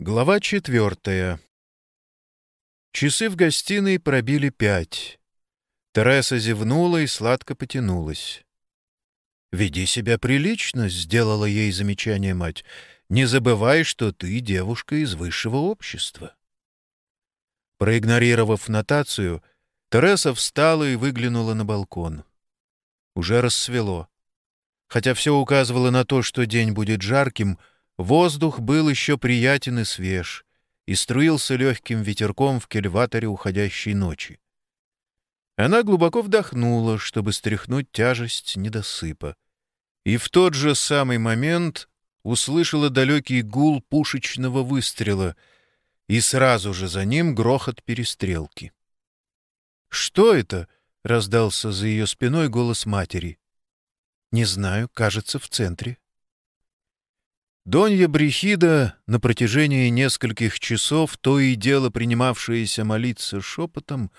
Глава четвертая. Часы в гостиной пробили пять. Тереса зевнула и сладко потянулась. «Веди себя прилично», — сделала ей замечание мать. «Не забывай, что ты девушка из высшего общества». Проигнорировав нотацию, Тереса встала и выглянула на балкон. Уже рассвело. Хотя все указывало на то, что день будет жарким — Воздух был еще приятен и свеж, и струился легким ветерком в кельваторе уходящей ночи. Она глубоко вдохнула, чтобы стряхнуть тяжесть недосыпа. И в тот же самый момент услышала далекий гул пушечного выстрела, и сразу же за ним грохот перестрелки. «Что это?» — раздался за ее спиной голос матери. «Не знаю, кажется, в центре». Донья Брехида, на протяжении нескольких часов, то и дело принимавшаяся молиться шепотом,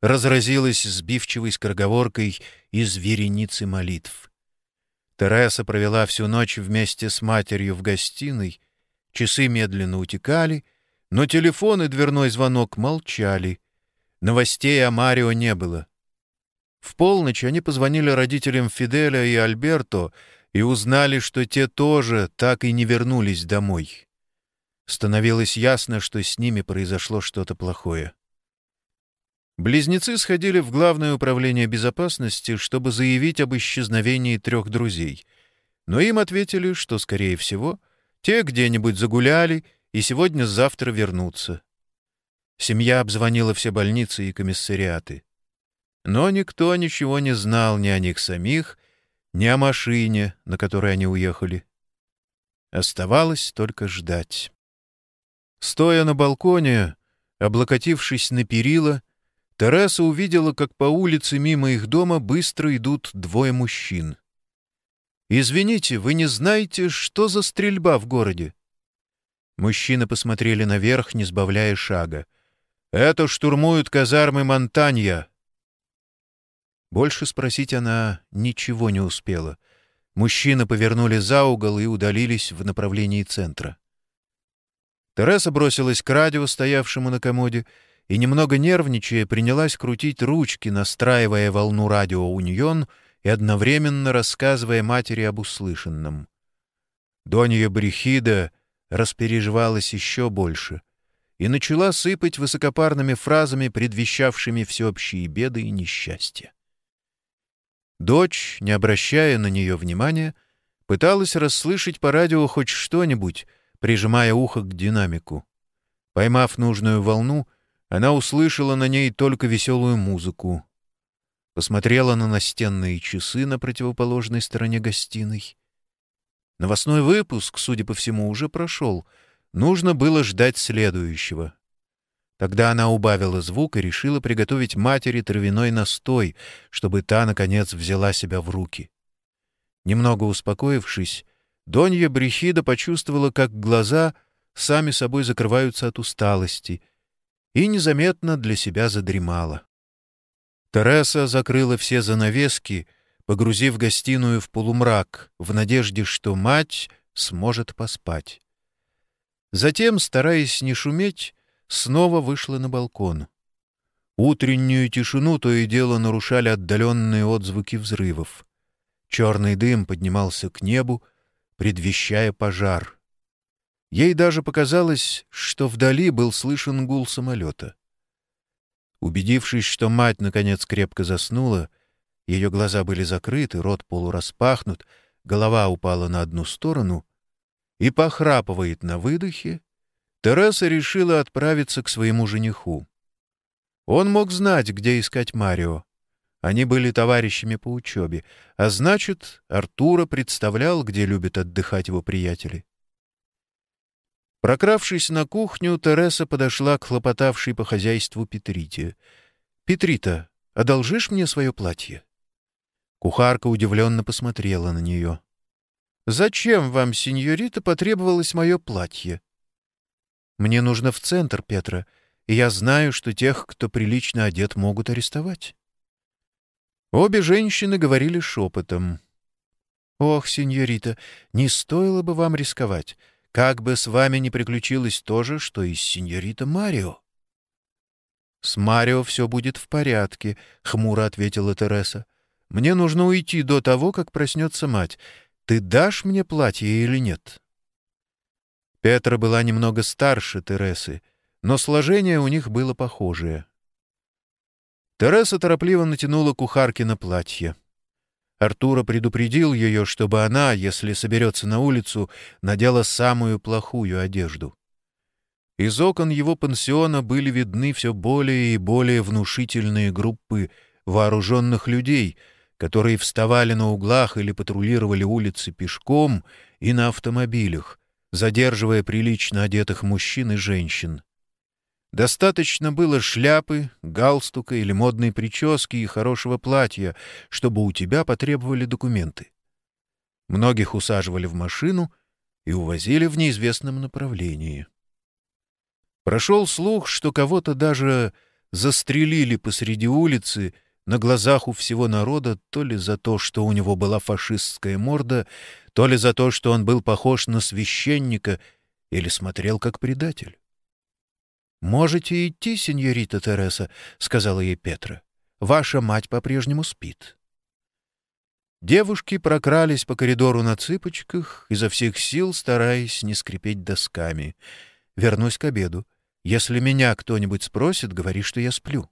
разразилась сбивчивой скороговоркой из вереницы молитв. Тереса провела всю ночь вместе с матерью в гостиной, часы медленно утекали, но телефон и дверной звонок молчали. Новостей о Марио не было. В полночь они позвонили родителям Фиделя и Альберто — и узнали, что те тоже так и не вернулись домой. Становилось ясно, что с ними произошло что-то плохое. Близнецы сходили в Главное управление безопасности, чтобы заявить об исчезновении трех друзей. Но им ответили, что, скорее всего, те где-нибудь загуляли и сегодня-завтра вернутся. Семья обзвонила все больницы и комиссариаты. Но никто ничего не знал ни о них самих, ни о машине, на которой они уехали. Оставалось только ждать. Стоя на балконе, облокотившись на перила, Тереса увидела, как по улице мимо их дома быстро идут двое мужчин. «Извините, вы не знаете, что за стрельба в городе?» Мужчины посмотрели наверх, не сбавляя шага. «Это штурмуют казармы Монтанья», больше спросить она ничего не успела. Мужчины повернули за угол и удалились в направлении центра. Тереса бросилась к радио, стоявшему на комоде, и, немного нервничая, принялась крутить ручки, настраивая волну радио «Уньон» и одновременно рассказывая матери об услышанном. Донья Брехида распереживалась еще больше и начала сыпать высокопарными фразами, предвещавшими всеобщие беды и несчастья. Дочь, не обращая на нее внимания, пыталась расслышать по радио хоть что-нибудь, прижимая ухо к динамику. Поймав нужную волну, она услышала на ней только веселую музыку. Посмотрела на настенные часы на противоположной стороне гостиной. Новостной выпуск, судя по всему, уже прошел. Нужно было ждать следующего. Тогда она убавила звук и решила приготовить матери травяной настой, чтобы та, наконец, взяла себя в руки. Немного успокоившись, Донья Брехида почувствовала, как глаза сами собой закрываются от усталости, и незаметно для себя задремала. Тереса закрыла все занавески, погрузив гостиную в полумрак, в надежде, что мать сможет поспать. Затем, стараясь не шуметь, снова вышла на балкон. Утреннюю тишину то и дело нарушали отдаленные отзвуки взрывов. Черный дым поднимался к небу, предвещая пожар. Ей даже показалось, что вдали был слышен гул самолета. Убедившись, что мать, наконец, крепко заснула, ее глаза были закрыты, рот полураспахнут, голова упала на одну сторону и похрапывает на выдохе, Тереса решила отправиться к своему жениху. Он мог знать, где искать Марио. Они были товарищами по учебе, а значит, Артура представлял, где любят отдыхать его приятели. Прокравшись на кухню, Тереса подошла к хлопотавшей по хозяйству Петрите. «Петрита, одолжишь мне свое платье?» Кухарка удивленно посмотрела на нее. «Зачем вам, сеньорита, потребовалось мое платье?» Мне нужно в центр, Петра, и я знаю, что тех, кто прилично одет, могут арестовать». Обе женщины говорили шепотом. «Ох, сеньорита, не стоило бы вам рисковать. как бы с вами не приключилось то же, что и с сеньорита Марио. «С Марио все будет в порядке», — хмуро ответила Тереса. «Мне нужно уйти до того, как проснется мать. Ты дашь мне платье или нет?» Петра была немного старше Тересы, но сложение у них было похожее. Тереса торопливо натянула кухарки на платье. Артура предупредил ее, чтобы она, если соберется на улицу, надела самую плохую одежду. Из окон его пансиона были видны все более и более внушительные группы вооруженных людей, которые вставали на углах или патрулировали улицы пешком и на автомобилях, задерживая прилично одетых мужчин и женщин. Достаточно было шляпы, галстука или модной прически и хорошего платья, чтобы у тебя потребовали документы. Многих усаживали в машину и увозили в неизвестном направлении. Прошел слух, что кого-то даже застрелили посреди улицы на глазах у всего народа то ли за то, что у него была фашистская морда, то ли за то, что он был похож на священника или смотрел как предатель. «Можете идти, сеньорита Тереса», — сказала ей Петра. «Ваша мать по-прежнему спит». Девушки прокрались по коридору на цыпочках, изо всех сил стараясь не скрипеть досками. «Вернусь к обеду. Если меня кто-нибудь спросит, говори, что я сплю».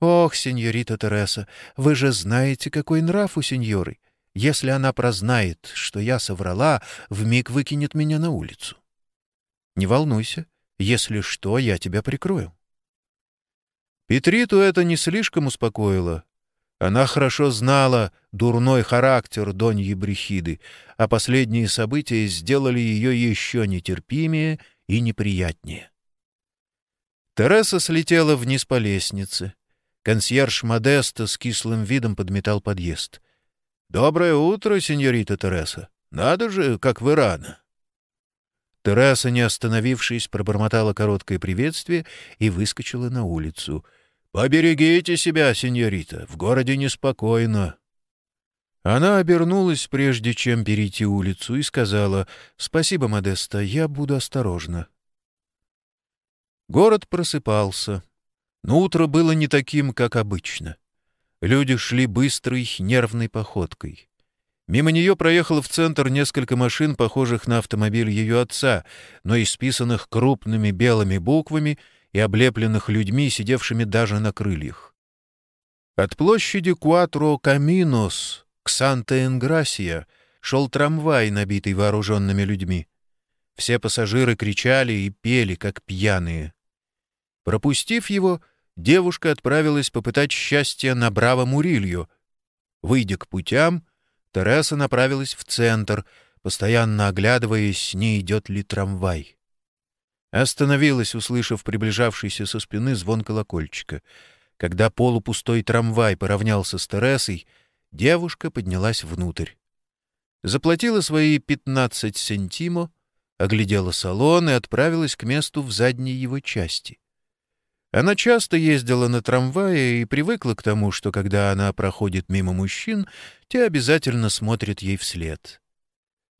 «Ох, сеньорита Тереса, вы же знаете, какой нрав у сеньоры. Если она прознает, что я соврала, вмиг выкинет меня на улицу». «Не волнуйся, если что, я тебя прикрою». Петриту это не слишком успокоило. Она хорошо знала дурной характер Доньи Брехиды, а последние события сделали ее еще нетерпимее и неприятнее. Тереса слетела вниз по лестнице. Консьерж Модеста с кислым видом подметал подъезд. «Доброе утро, сеньорита Тереса. Надо же, как вы рано!» Тераса, не остановившись, пробормотала короткое приветствие и выскочила на улицу. «Поберегите себя, сеньорита, в городе неспокойно». Она обернулась, прежде чем перейти улицу, и сказала «Спасибо, Модеста, я буду осторожна». Город просыпался, но утро было не таким, как обычно. Люди шли быстрой, нервной походкой. Мимо нее проехало в центр несколько машин, похожих на автомобиль ее отца, но исписанных крупными белыми буквами и облепленных людьми, сидевшими даже на крыльях. От площади Куатро Каминос к Санта-Энграсия шел трамвай, набитый вооруженными людьми. Все пассажиры кричали и пели, как пьяные. Пропустив его, девушка отправилась попытать счастье на Браво Мурилью. Выйдя к путям, Тереса направилась в центр, постоянно оглядываясь, не идет ли трамвай. Остановилась, услышав приближавшийся со спины звон колокольчика. Когда полупустой трамвай поравнялся с Тересой, девушка поднялась внутрь. Заплатила свои пятнадцать сентимо, оглядела салон и отправилась к месту в задней его части. Она часто ездила на трамвае и привыкла к тому, что когда она проходит мимо мужчин, те обязательно смотрят ей вслед.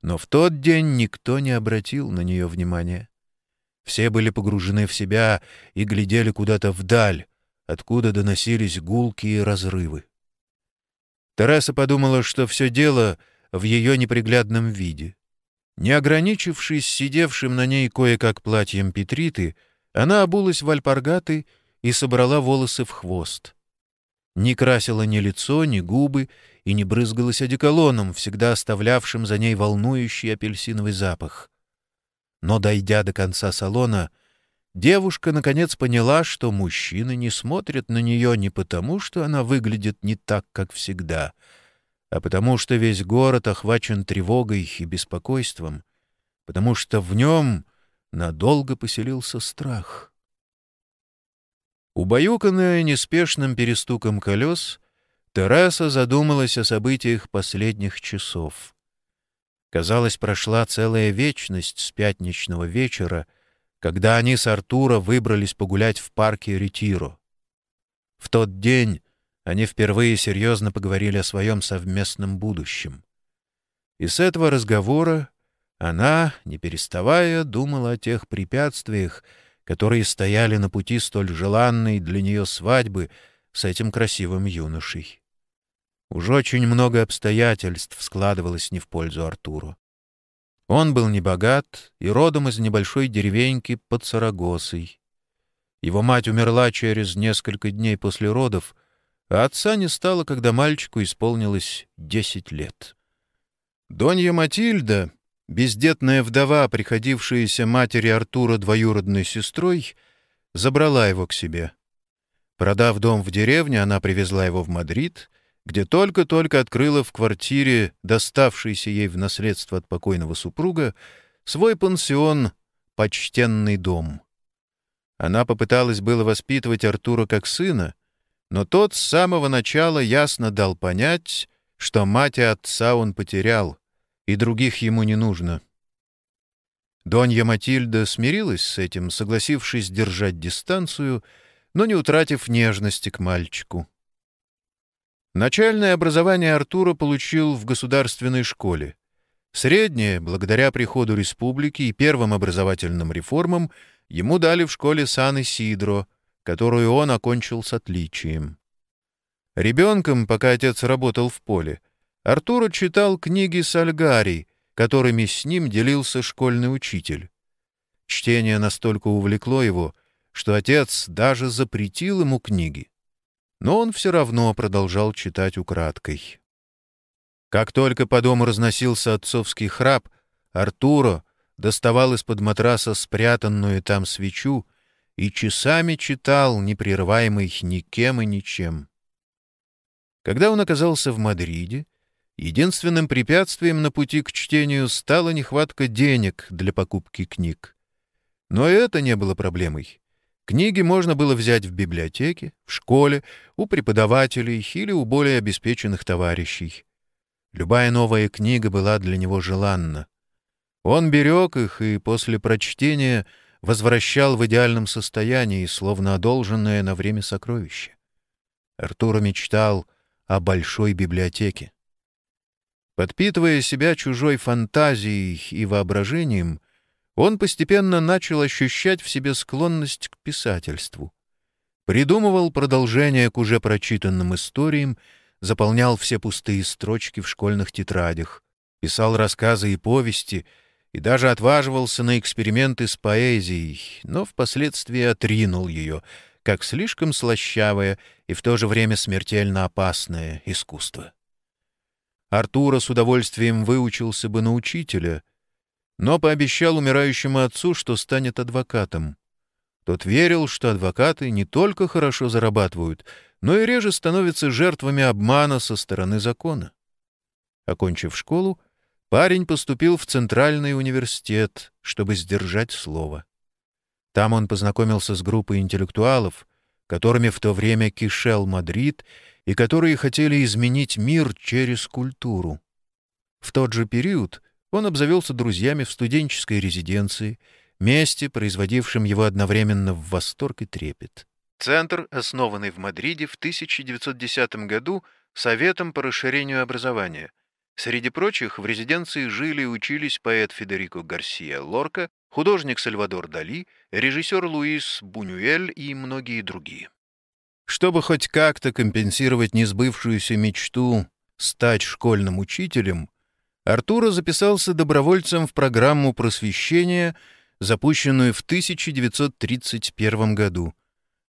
Но в тот день никто не обратил на нее внимания. Все были погружены в себя и глядели куда-то вдаль, откуда доносились гулкие разрывы. Тереса подумала, что все дело в ее неприглядном виде. Не ограничившись сидевшим на ней кое-как платьем Петриты, она обулась в альпаргаты и собрала волосы в хвост. Не красила ни лицо, ни губы и не брызгалась одеколоном, всегда оставлявшим за ней волнующий апельсиновый запах. Но, дойдя до конца салона, девушка наконец поняла, что мужчины не смотрят на нее не потому, что она выглядит не так, как всегда, а потому что весь город охвачен тревогой и беспокойством, потому что в нем надолго поселился страх. Убаюканная неспешным перестуком колес, Тераса задумалась о событиях последних часов. Казалось, прошла целая вечность с пятничного вечера, когда они с Артура выбрались погулять в парке Ретиро. В тот день они впервые серьезно поговорили о своем совместном будущем. И с этого разговора Она, не переставая, думала о тех препятствиях, которые стояли на пути столь желанной для нее свадьбы с этим красивым юношей. Уж очень много обстоятельств складывалось не в пользу Артуру. Он был небогат и родом из небольшой деревеньки под Сарагосой. Его мать умерла через несколько дней после родов, а отца не стало, когда мальчику исполнилось десять лет. Донья Матильда, бездетная вдова, приходившаяся матери Артура двоюродной сестрой, забрала его к себе. Продав дом в деревне, она привезла его в Мадрид, где только-только открыла в квартире, доставшейся ей в наследство от покойного супруга, свой пансион «Почтенный дом». Она попыталась было воспитывать Артура как сына, но тот с самого начала ясно дал понять, что мать и отца он потерял, и других ему не нужно. Донья Матильда смирилась с этим, согласившись держать дистанцию, но не утратив нежности к мальчику. Начальное образование Артура получил в государственной школе. Среднее, благодаря приходу республики и первым образовательным реформам, ему дали в школе Сан-Исидро, которую он окончил с отличием. Ребенком, пока отец работал в поле, Артур читал книги Сальгари, которыми с ним делился школьный учитель. Чтение настолько увлекло его, что отец даже запретил ему книги. Но он все равно продолжал читать украдкой. Как только по дому разносился отцовский храп, Артуро доставал из-под матраса спрятанную там свечу и часами читал, не прерываемый никем и ничем. Когда он оказался в Мадриде, единственным препятствием на пути к чтению стала нехватка денег для покупки книг. Но это не было проблемой. Книги можно было взять в библиотеке, в школе, у преподавателей или у более обеспеченных товарищей. Любая новая книга была для него желанна. Он берег их и после прочтения возвращал в идеальном состоянии, словно одолженное на время сокровище. Артур мечтал о большой библиотеке. Подпитывая себя чужой фантазией и воображением, он постепенно начал ощущать в себе склонность к писательству. Придумывал продолжение к уже прочитанным историям, заполнял все пустые строчки в школьных тетрадях, писал рассказы и повести — и даже отваживался на эксперименты с поэзией, но впоследствии отринул ее, как слишком слащавое и в то же время смертельно опасное искусство. Артура с удовольствием выучился бы на учителя, но пообещал умирающему отцу, что станет адвокатом. Тот верил, что адвокаты не только хорошо зарабатывают, но и реже становятся жертвами обмана со стороны закона. Окончив школу, Парень поступил в Центральный университет, чтобы сдержать слово. Там он познакомился с группой интеллектуалов, которыми в то время кишел Мадрид и которые хотели изменить мир через культуру. В тот же период он обзавелся друзьями в студенческой резиденции, месте, производившем его одновременно в восторг и трепет. Центр, основанный в Мадриде в 1910 году Советом по расширению образования, Среди прочих в резиденции жили и учились поэт Федерико Гарсия Лорка, художник Сальвадор Дали, режиссер Луис Бунюэль и многие другие. Чтобы хоть как-то компенсировать несбывшуюся мечту стать школьным учителем, Артура записался добровольцем в программу просвещения, запущенную в 1931 году,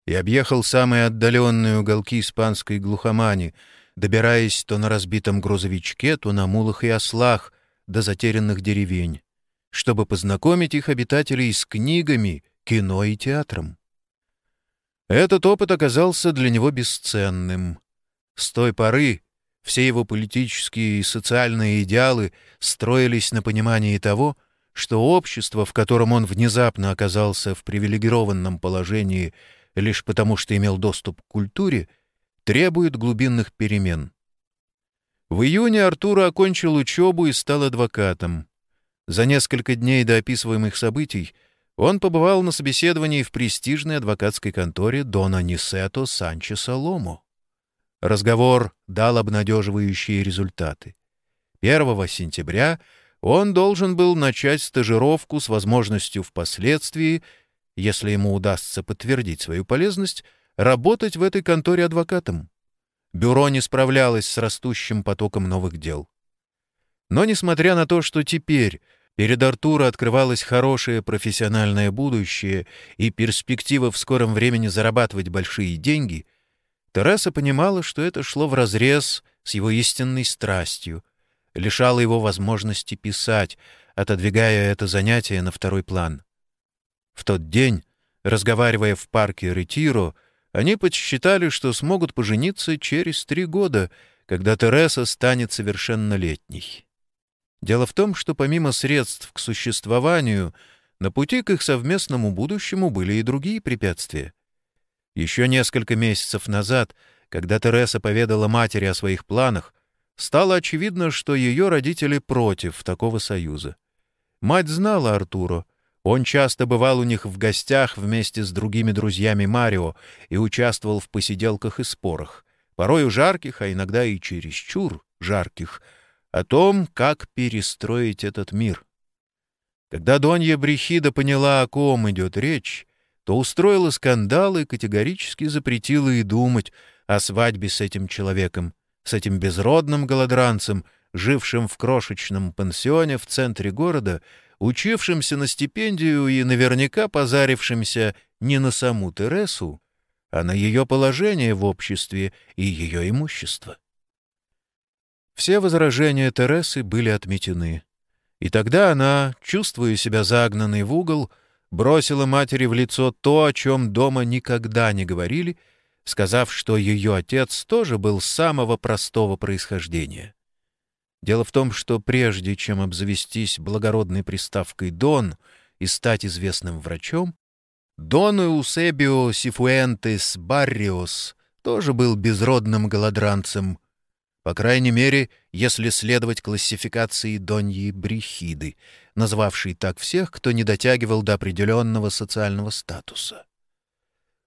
и объехал самые отдаленные уголки испанской глухомани — добираясь то на разбитом грузовичке, то на мулах и ослах до затерянных деревень, чтобы познакомить их обитателей с книгами, кино и театром. Этот опыт оказался для него бесценным. С той поры все его политические и социальные идеалы строились на понимании того, что общество, в котором он внезапно оказался в привилегированном положении лишь потому, что имел доступ к культуре, требует глубинных перемен. В июне Артур окончил учебу и стал адвокатом. За несколько дней до описываемых событий он побывал на собеседовании в престижной адвокатской конторе Дона Нисето Санчеса Лому. Разговор дал обнадеживающие результаты. 1 сентября он должен был начать стажировку с возможностью впоследствии, если ему удастся подтвердить свою полезность, работать в этой конторе адвокатом. Бюро не справлялось с растущим потоком новых дел. Но несмотря на то, что теперь перед Артуро открывалось хорошее профессиональное будущее и перспектива в скором времени зарабатывать большие деньги, Тереса понимала, что это шло вразрез с его истинной страстью, лишало его возможности писать, отодвигая это занятие на второй план. В тот день, разговаривая в парке Ретиро, они подсчитали, что смогут пожениться через три года, когда Тереса станет совершеннолетней. Дело в том, что помимо средств к существованию, на пути к их совместному будущему были и другие препятствия. Еще несколько месяцев назад, когда Тереса поведала матери о своих планах, стало очевидно, что ее родители против такого союза. Мать знала Артуро. Он часто бывал у них в гостях вместе с другими друзьями Марио и участвовал в посиделках и спорах, порою жарких, а иногда и чересчур жарких, о том, как перестроить этот мир. Когда Донья Брехида поняла, о ком идет речь, то устроила скандал и категорически запретила и думать о свадьбе с этим человеком, с этим безродным голодранцем, жившим в крошечном пансионе в центре города, учившимся на стипендию и наверняка позарившимся не на саму Тересу, а на ее положение в обществе и ее имущество. Все возражения Тересы были отметены. И тогда она, чувствуя себя загнанной в угол, бросила матери в лицо то, о чем дома никогда не говорили — сказав, что ее отец тоже был самого простого происхождения. Дело в том, что прежде чем обзавестись благородной приставкой «Дон» и стать известным врачом, Дон Эусебио Сифуэнтес Барриос тоже был безродным голодранцем, по крайней мере, если следовать классификации Доньи Брехиды, назвавшей так всех, кто не дотягивал до определенного социального статуса.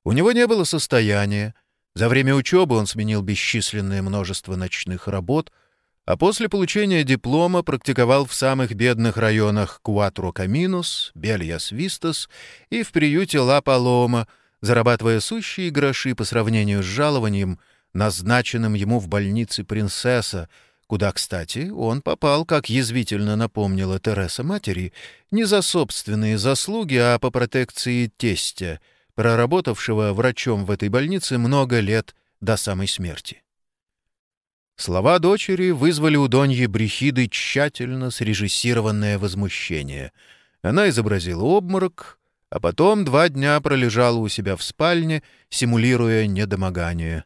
У него не было состояния. За время учебы он сменил бесчисленное множество ночных работ, а после получения диплома практиковал в самых бедных районах Куатро Каминус, Бельяс Вистас и в приюте Ла Палома, зарабатывая сущие гроши по сравнению с жалованием, назначенным ему в больнице принцесса, куда, кстати, он попал, как язвительно напомнила Тереса матери, не за собственные заслуги, а по протекции тестя — проработавшего врачом в этой больнице много лет до самой смерти. Слова дочери вызвали у Доньи Брехиды тщательно срежиссированное возмущение. Она изобразила обморок, а потом два дня пролежала у себя в спальне, симулируя недомогание.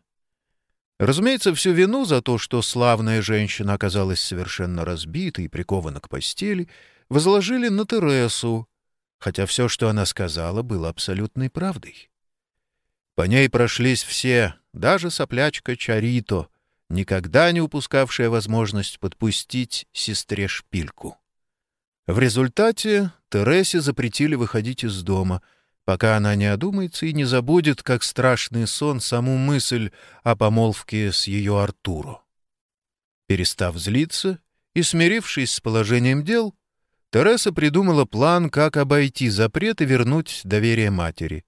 Разумеется, всю вину за то, что славная женщина оказалась совершенно разбитой и прикована к постели, возложили на Тересу, хотя все, что она сказала, было абсолютной правдой. По ней прошлись все, даже соплячка Чарито, никогда не упускавшая возможность подпустить сестре шпильку. В результате Тересе запретили выходить из дома, пока она не одумается и не забудет, как страшный сон, саму мысль о помолвке с ее Артуро. Перестав злиться и смирившись с положением дел, Тереса придумала план, как обойти запрет и вернуть доверие матери.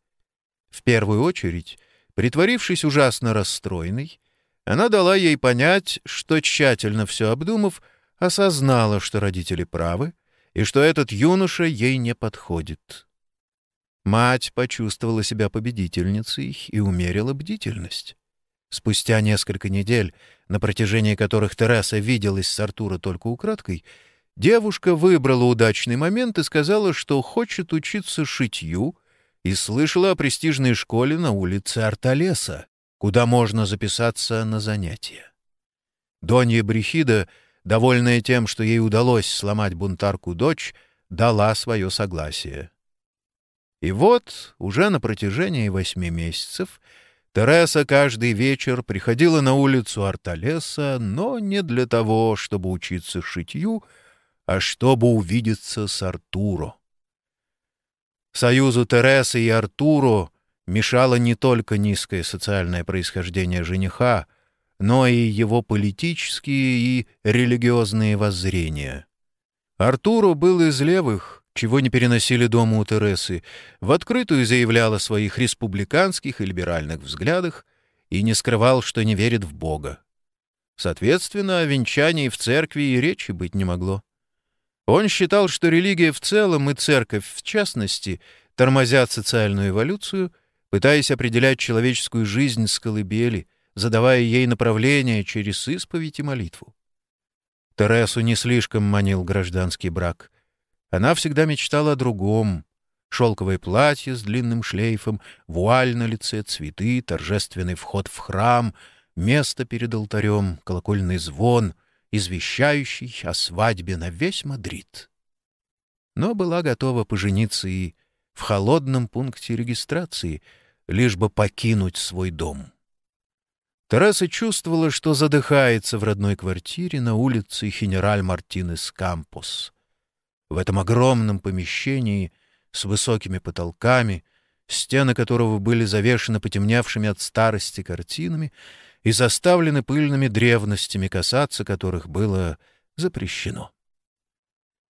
В первую очередь, притворившись ужасно расстроенной, она дала ей понять, что, тщательно все обдумав, осознала, что родители правы и что этот юноша ей не подходит. Мать почувствовала себя победительницей и умерила бдительность. Спустя несколько недель, на протяжении которых Тереса виделась с Артура только украдкой, Девушка выбрала удачный момент и сказала, что хочет учиться шитью, и слышала о престижной школе на улице Арталеса, куда можно записаться на занятия. Донья Брехида, довольная тем, что ей удалось сломать бунтарку дочь, дала свое согласие. И вот, уже на протяжении восьми месяцев, Тереса каждый вечер приходила на улицу Арталеса, но не для того, чтобы учиться шитью, а чтобы увидеться с Артуро. Союзу Тересы и Артуро мешало не только низкое социальное происхождение жениха, но и его политические и религиозные воззрения. Артуру был из левых, чего не переносили дома у Тересы, в открытую заявлял о своих республиканских и либеральных взглядах и не скрывал, что не верит в Бога. Соответственно, о венчании в церкви и речи быть не могло. Он считал, что религия в целом и церковь в частности тормозят социальную эволюцию, пытаясь определять человеческую жизнь с колыбели, задавая ей направление через исповедь и молитву. Тересу не слишком манил гражданский брак. Она всегда мечтала о другом. Шелковое платье с длинным шлейфом, вуаль на лице, цветы, торжественный вход в храм, место перед алтарем, колокольный звон, извещающий о свадьбе на весь Мадрид. Но была готова пожениться и в холодном пункте регистрации, лишь бы покинуть свой дом. Тереса чувствовала, что задыхается в родной квартире на улице Хенераль Мартинес Кампус. В этом огромном помещении с высокими потолками, стены которого были завешены потемневшими от старости картинами и заставлены пыльными древностями, касаться которых было запрещено.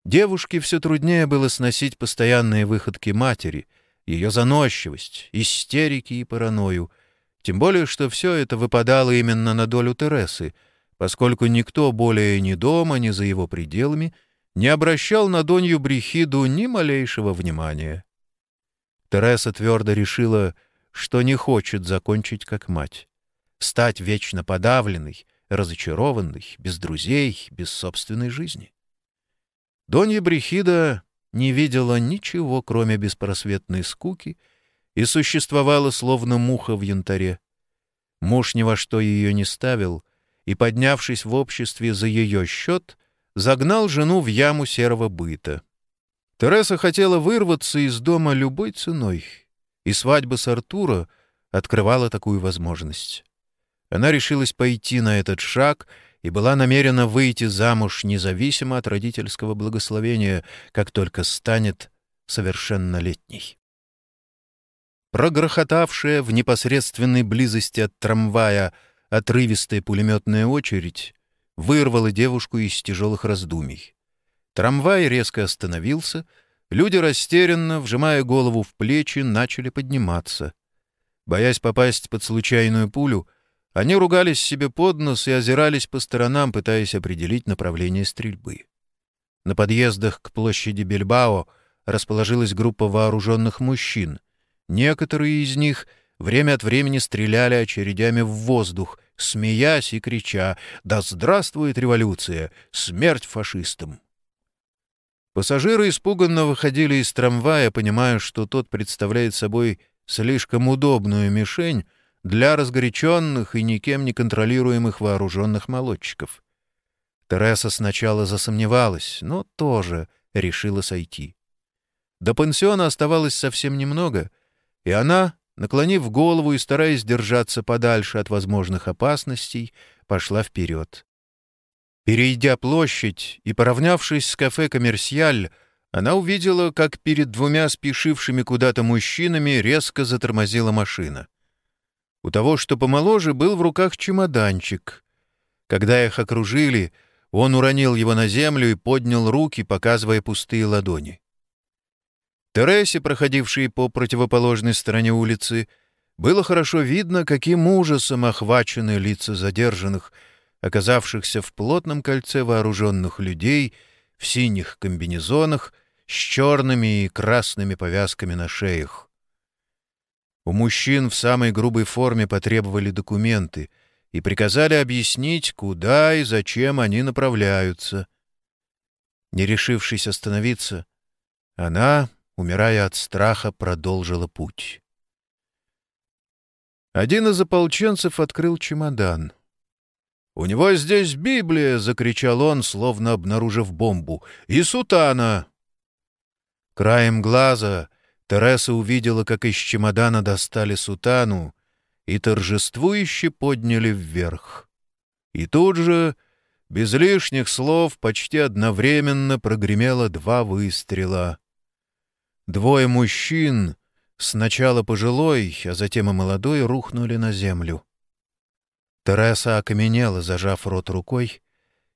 Девушке все труднее было сносить постоянные выходки матери, ее заносчивость, истерики и паранойю — тем более, что все это выпадало именно на долю Тересы, поскольку никто более ни дома, ни за его пределами не обращал на Донью Брехиду ни малейшего внимания. Тереса твердо решила, что не хочет закончить как мать, стать вечно подавленной, разочарованной, без друзей, без собственной жизни. Донья Брехида не видела ничего, кроме беспросветной скуки — и существовала словно муха в янтаре. Муж ни во что ее не ставил, и, поднявшись в обществе за ее счет, загнал жену в яму серого быта. Тереса хотела вырваться из дома любой ценой, и свадьба с Артура открывала такую возможность. Она решилась пойти на этот шаг и была намерена выйти замуж независимо от родительского благословения, как только станет совершеннолетней прогрохотавшая в непосредственной близости от трамвая отрывистая пулеметная очередь вырвала девушку из тяжелых раздумий. Трамвай резко остановился, люди растерянно, вжимая голову в плечи, начали подниматься. Боясь попасть под случайную пулю, они ругались себе под нос и озирались по сторонам, пытаясь определить направление стрельбы. На подъездах к площади Бельбао расположилась группа вооруженных мужчин. Некоторые из них время от времени стреляли очередями в воздух, смеясь и крича «Да здравствует революция! Смерть фашистам!» Пассажиры испуганно выходили из трамвая, понимая, что тот представляет собой слишком удобную мишень для разгоряченных и никем не контролируемых вооруженных молодчиков. Тереса сначала засомневалась, но тоже решила сойти. До пансиона оставалось совсем немного — и она, наклонив голову и стараясь держаться подальше от возможных опасностей, пошла вперед. Перейдя площадь и поравнявшись с кафе «Коммерсиаль», она увидела, как перед двумя спешившими куда-то мужчинами резко затормозила машина. У того, что помоложе, был в руках чемоданчик. Когда их окружили, он уронил его на землю и поднял руки, показывая пустые ладони. Тересе, проходившей по противоположной стороне улицы, было хорошо видно, каким ужасом охвачены лица задержанных, оказавшихся в плотном кольце вооруженных людей в синих комбинезонах с черными и красными повязками на шеях. У мужчин в самой грубой форме потребовали документы и приказали объяснить, куда и зачем они направляются. Не решившись остановиться, она, умирая от страха, продолжила путь. Один из ополченцев открыл чемодан. «У него здесь Библия!» — закричал он, словно обнаружив бомбу. «И сутана!» Краем глаза Тереса увидела, как из чемодана достали сутану и торжествующе подняли вверх. И тут же, без лишних слов, почти одновременно прогремело два выстрела. Двое мужчин, сначала пожилой, а затем и молодой, рухнули на землю. Тереса окаменела, зажав рот рукой,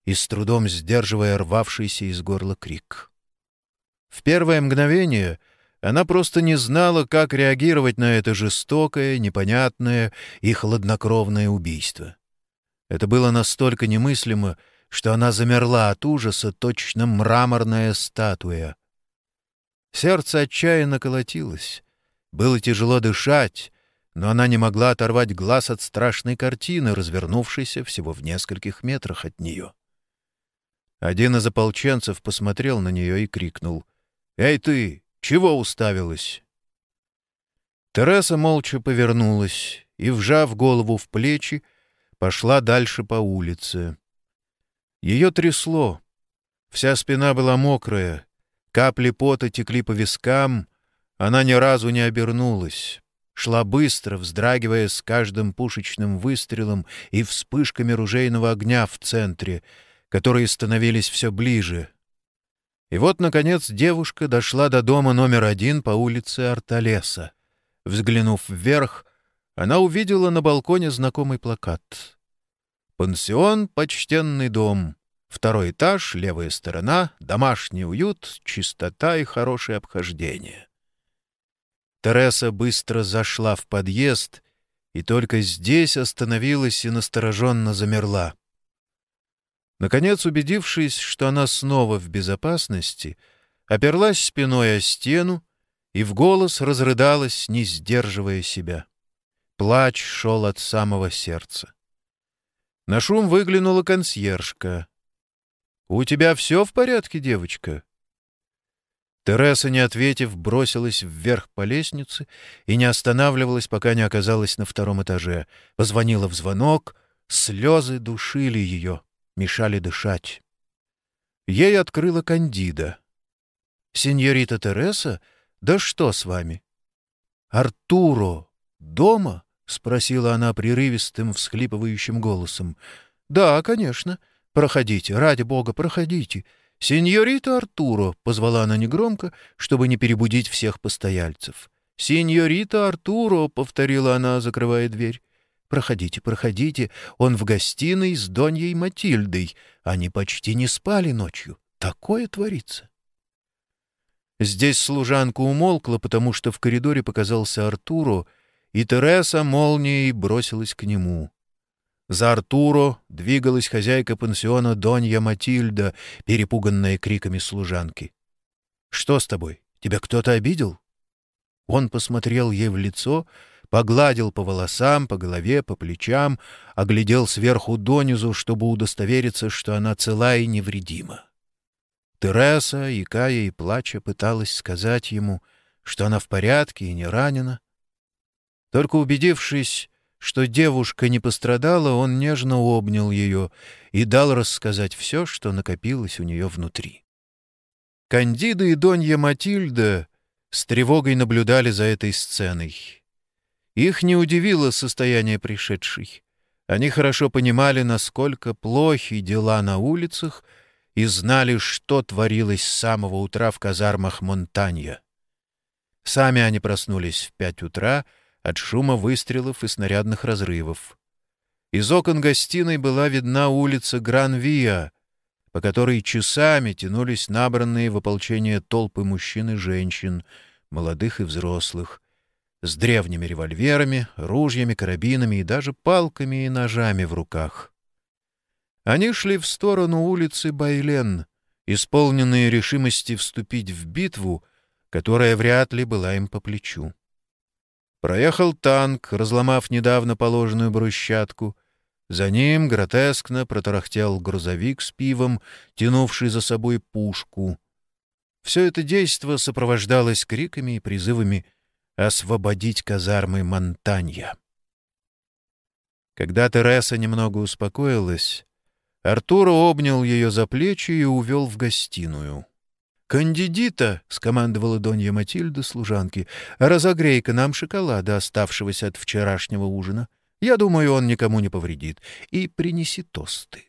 и с трудом сдерживая рвавшийся из горла крик. В первое мгновение она просто не знала, как реагировать на это жестокое, непонятное и хладнокровное убийство. Это было настолько немыслимо, что она замерла от ужаса, точно мраморная статуя. Сердце отчаянно колотилось. Было тяжело дышать, но она не могла оторвать глаз от страшной картины, развернувшейся всего в нескольких метрах от нее. Один из ополченцев посмотрел на нее и крикнул. «Эй ты, чего уставилась?» Тереса молча повернулась и, вжав голову в плечи, пошла дальше по улице. Ее трясло. Вся спина была мокрая, капли пота текли по вискам, она ни разу не обернулась. Шла быстро, вздрагивая с каждым пушечным выстрелом и вспышками ружейного огня в центре, которые становились все ближе. И вот, наконец, девушка дошла до дома номер один по улице Арталеса. Взглянув вверх, она увидела на балконе знакомый плакат. Пансион — почтенный дом. Второй этаж, левая сторона, домашний уют, чистота и хорошее обхождение. Тереса быстро зашла в подъезд и только здесь остановилась и настороженно замерла. Наконец, убедившись, что она снова в безопасности, оперлась спиной о стену и в голос разрыдалась, не сдерживая себя. Плач шел от самого сердца. На шум выглянула консьержка. «У тебя все в порядке, девочка?» Тереса, не ответив, бросилась вверх по лестнице и не останавливалась, пока не оказалась на втором этаже. Позвонила в звонок, слезы душили ее, мешали дышать. Ей открыла Кандида. «Сеньорита Тереса, да что с вами?» «Артуро, дома?» — спросила она прерывистым, всхлипывающим голосом. «Да, конечно. Проходите, ради бога, проходите. Сеньорита Артуро!» — позвала она негромко, чтобы не перебудить всех постояльцев. «Сеньорита Артуро!» — повторила она, закрывая дверь. «Проходите, проходите. Он в гостиной с Доньей Матильдой. Они почти не спали ночью. Такое творится!» Здесь служанка умолкла, потому что в коридоре показался Артуро — и Тереса молнией бросилась к нему. За Артуро двигалась хозяйка пансиона Донья Матильда, перепуганная криками служанки. «Что с тобой? Тебя кто-то обидел?» Он посмотрел ей в лицо, погладил по волосам, по голове, по плечам, оглядел сверху донизу, чтобы удостовериться, что она цела и невредима. Тереса, икая и плача, пыталась сказать ему, что она в порядке и не ранена, только убедившись, что девушка не пострадала, он нежно обнял ее и дал рассказать все, что накопилось у нее внутри. Кандида и Донья Матильда с тревогой наблюдали за этой сценой. Их не удивило состояние пришедшей. Они хорошо понимали, насколько плохи дела на улицах, и знали, что творилось с самого утра в казармах Монтанья. Сами они проснулись в пять утра — от шума выстрелов и снарядных разрывов. Из окон гостиной была видна улица Гран-Виа, по которой часами тянулись набранные в ополчение толпы мужчин и женщин, молодых и взрослых, с древними револьверами, ружьями, карабинами и даже палками и ножами в руках. Они шли в сторону улицы Байлен, исполненные решимости вступить в битву, которая вряд ли была им по плечу. Проехал танк, разломав недавно положенную брусчатку. За ним гротескно протарахтел грузовик с пивом, тянувший за собой пушку. Все это действо сопровождалось криками и призывами освободить казармы Монтанья. Когда Тереса немного успокоилась, Артур обнял ее за плечи и увел в гостиную. «Кандидита!» — скомандовала Донья Матильда служанке. «Разогрей-ка нам шоколада, оставшегося от вчерашнего ужина. Я думаю, он никому не повредит. И принеси тосты».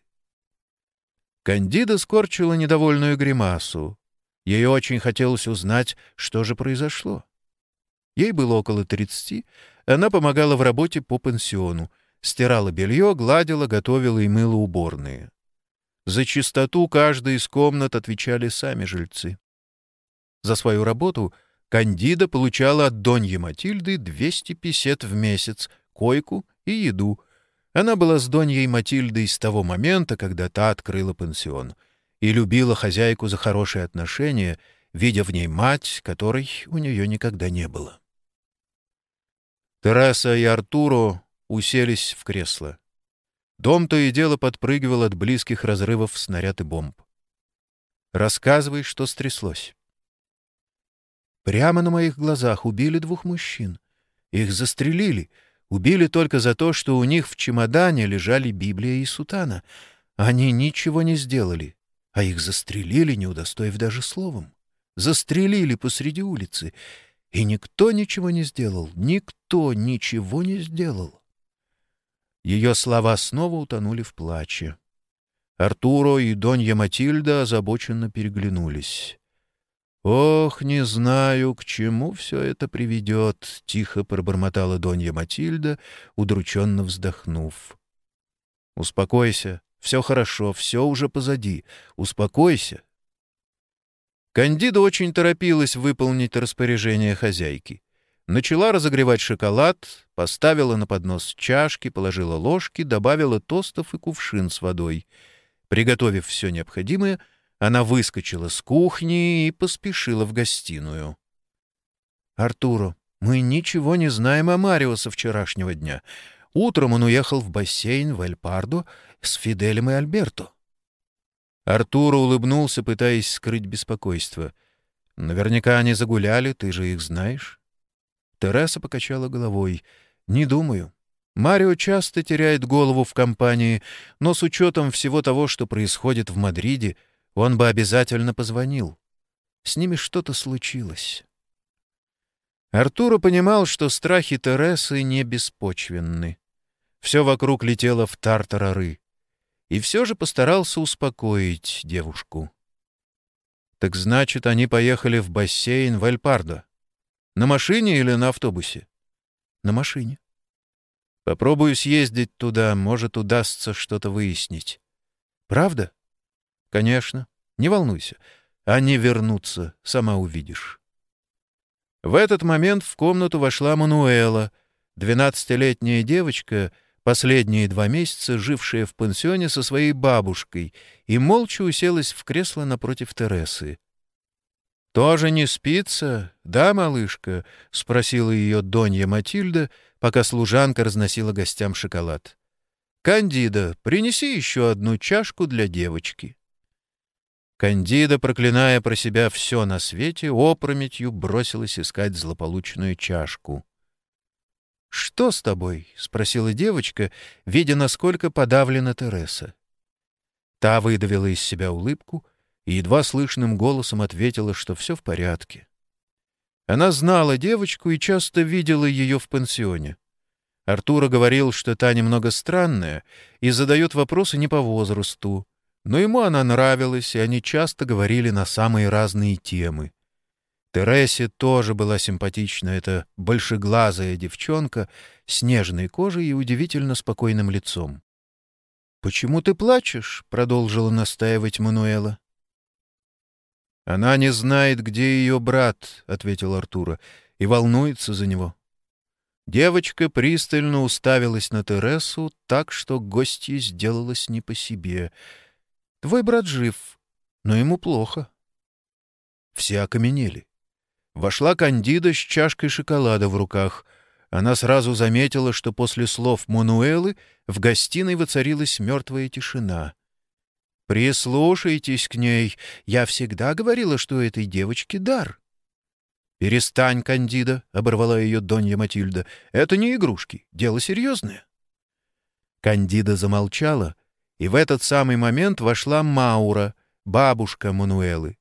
Кандида скорчила недовольную гримасу. Ей очень хотелось узнать, что же произошло. Ей было около тридцати, она помогала в работе по пансиону, стирала белье, гладила, готовила и мыла уборные. За чистоту каждой из комнат отвечали сами жильцы. За свою работу Кандида получала от Доньи Матильды 250 в месяц, койку и еду. Она была с Доньей Матильдой с того момента, когда та открыла пансион, и любила хозяйку за хорошие отношения, видя в ней мать, которой у нее никогда не было. Тереса и Артуро уселись в кресло. Дом то и дело подпрыгивал от близких разрывов снаряд и бомб. «Рассказывай, что стряслось». Прямо на моих глазах убили двух мужчин. Их застрелили. Убили только за то, что у них в чемодане лежали Библия и сутана. Они ничего не сделали, а их застрелили, не удостоив даже словом. Застрелили посреди улицы. И никто ничего не сделал. Никто ничего не сделал. Ее слова снова утонули в плаче. Артуро и Донья Матильда озабоченно переглянулись. «Ох, не знаю, к чему все это приведет», — тихо пробормотала Донья Матильда, удрученно вздохнув. «Успокойся, все хорошо, все уже позади. Успокойся». Кандида очень торопилась выполнить распоряжение хозяйки. Начала разогревать шоколад, поставила на поднос чашки, положила ложки, добавила тостов и кувшин с водой. Приготовив все необходимое, — она выскочила с кухни и поспешила в гостиную. «Артуро, мы ничего не знаем о Марио вчерашнего дня. Утром он уехал в бассейн в Эльпардо с Фиделем и Альберто». Артур улыбнулся, пытаясь скрыть беспокойство. «Наверняка они загуляли, ты же их знаешь». Тереса покачала головой. «Не думаю. Марио часто теряет голову в компании, но с учетом всего того, что происходит в Мадриде, — он бы обязательно позвонил. С ними что-то случилось. Артура понимал, что страхи Тересы не беспочвенны. Все вокруг летело в тартарары. И все же постарался успокоить девушку. «Так значит, они поехали в бассейн в Эльпардо. На машине или на автобусе?» «На машине». «Попробую съездить туда, может, удастся что-то выяснить». «Правда?» «Конечно. Не волнуйся. Они вернутся, сама увидишь». В этот момент в комнату вошла Мануэла, двенадцатилетняя девочка, последние два месяца жившая в пансионе со своей бабушкой, и молча уселась в кресло напротив Тересы. «Тоже не спится, да, малышка?» — спросила ее Донья Матильда, пока служанка разносила гостям шоколад. «Кандида, принеси еще одну чашку для девочки». Кандида, проклиная про себя все на свете, опрометью бросилась искать злополучную чашку. «Что с тобой?» — спросила девочка, видя, насколько подавлена Тереса. Та выдавила из себя улыбку и едва слышным голосом ответила, что все в порядке. Она знала девочку и часто видела ее в пансионе. Артура говорил, что та немного странная и задает вопросы не по возрасту, но ему она нравилась, и они часто говорили на самые разные темы. Тересе тоже была симпатична эта большеглазая девчонка с нежной кожей и удивительно спокойным лицом. «Почему ты плачешь?» — продолжила настаивать Мануэла. «Она не знает, где ее брат», — ответил Артура, — «и волнуется за него». Девочка пристально уставилась на Тересу так, что гостье сделалось не по себе — Твой брат жив, но ему плохо. Все окаменели. Вошла Кандида с чашкой шоколада в руках. Она сразу заметила, что после слов Мануэлы в гостиной воцарилась мертвая тишина. «Прислушайтесь к ней. Я всегда говорила, что у этой девочки дар». «Перестань, Кандида», — оборвала ее Донья Матильда. «Это не игрушки. Дело серьезное». Кандида замолчала, и в этот самый момент вошла Маура, бабушка Мануэлы.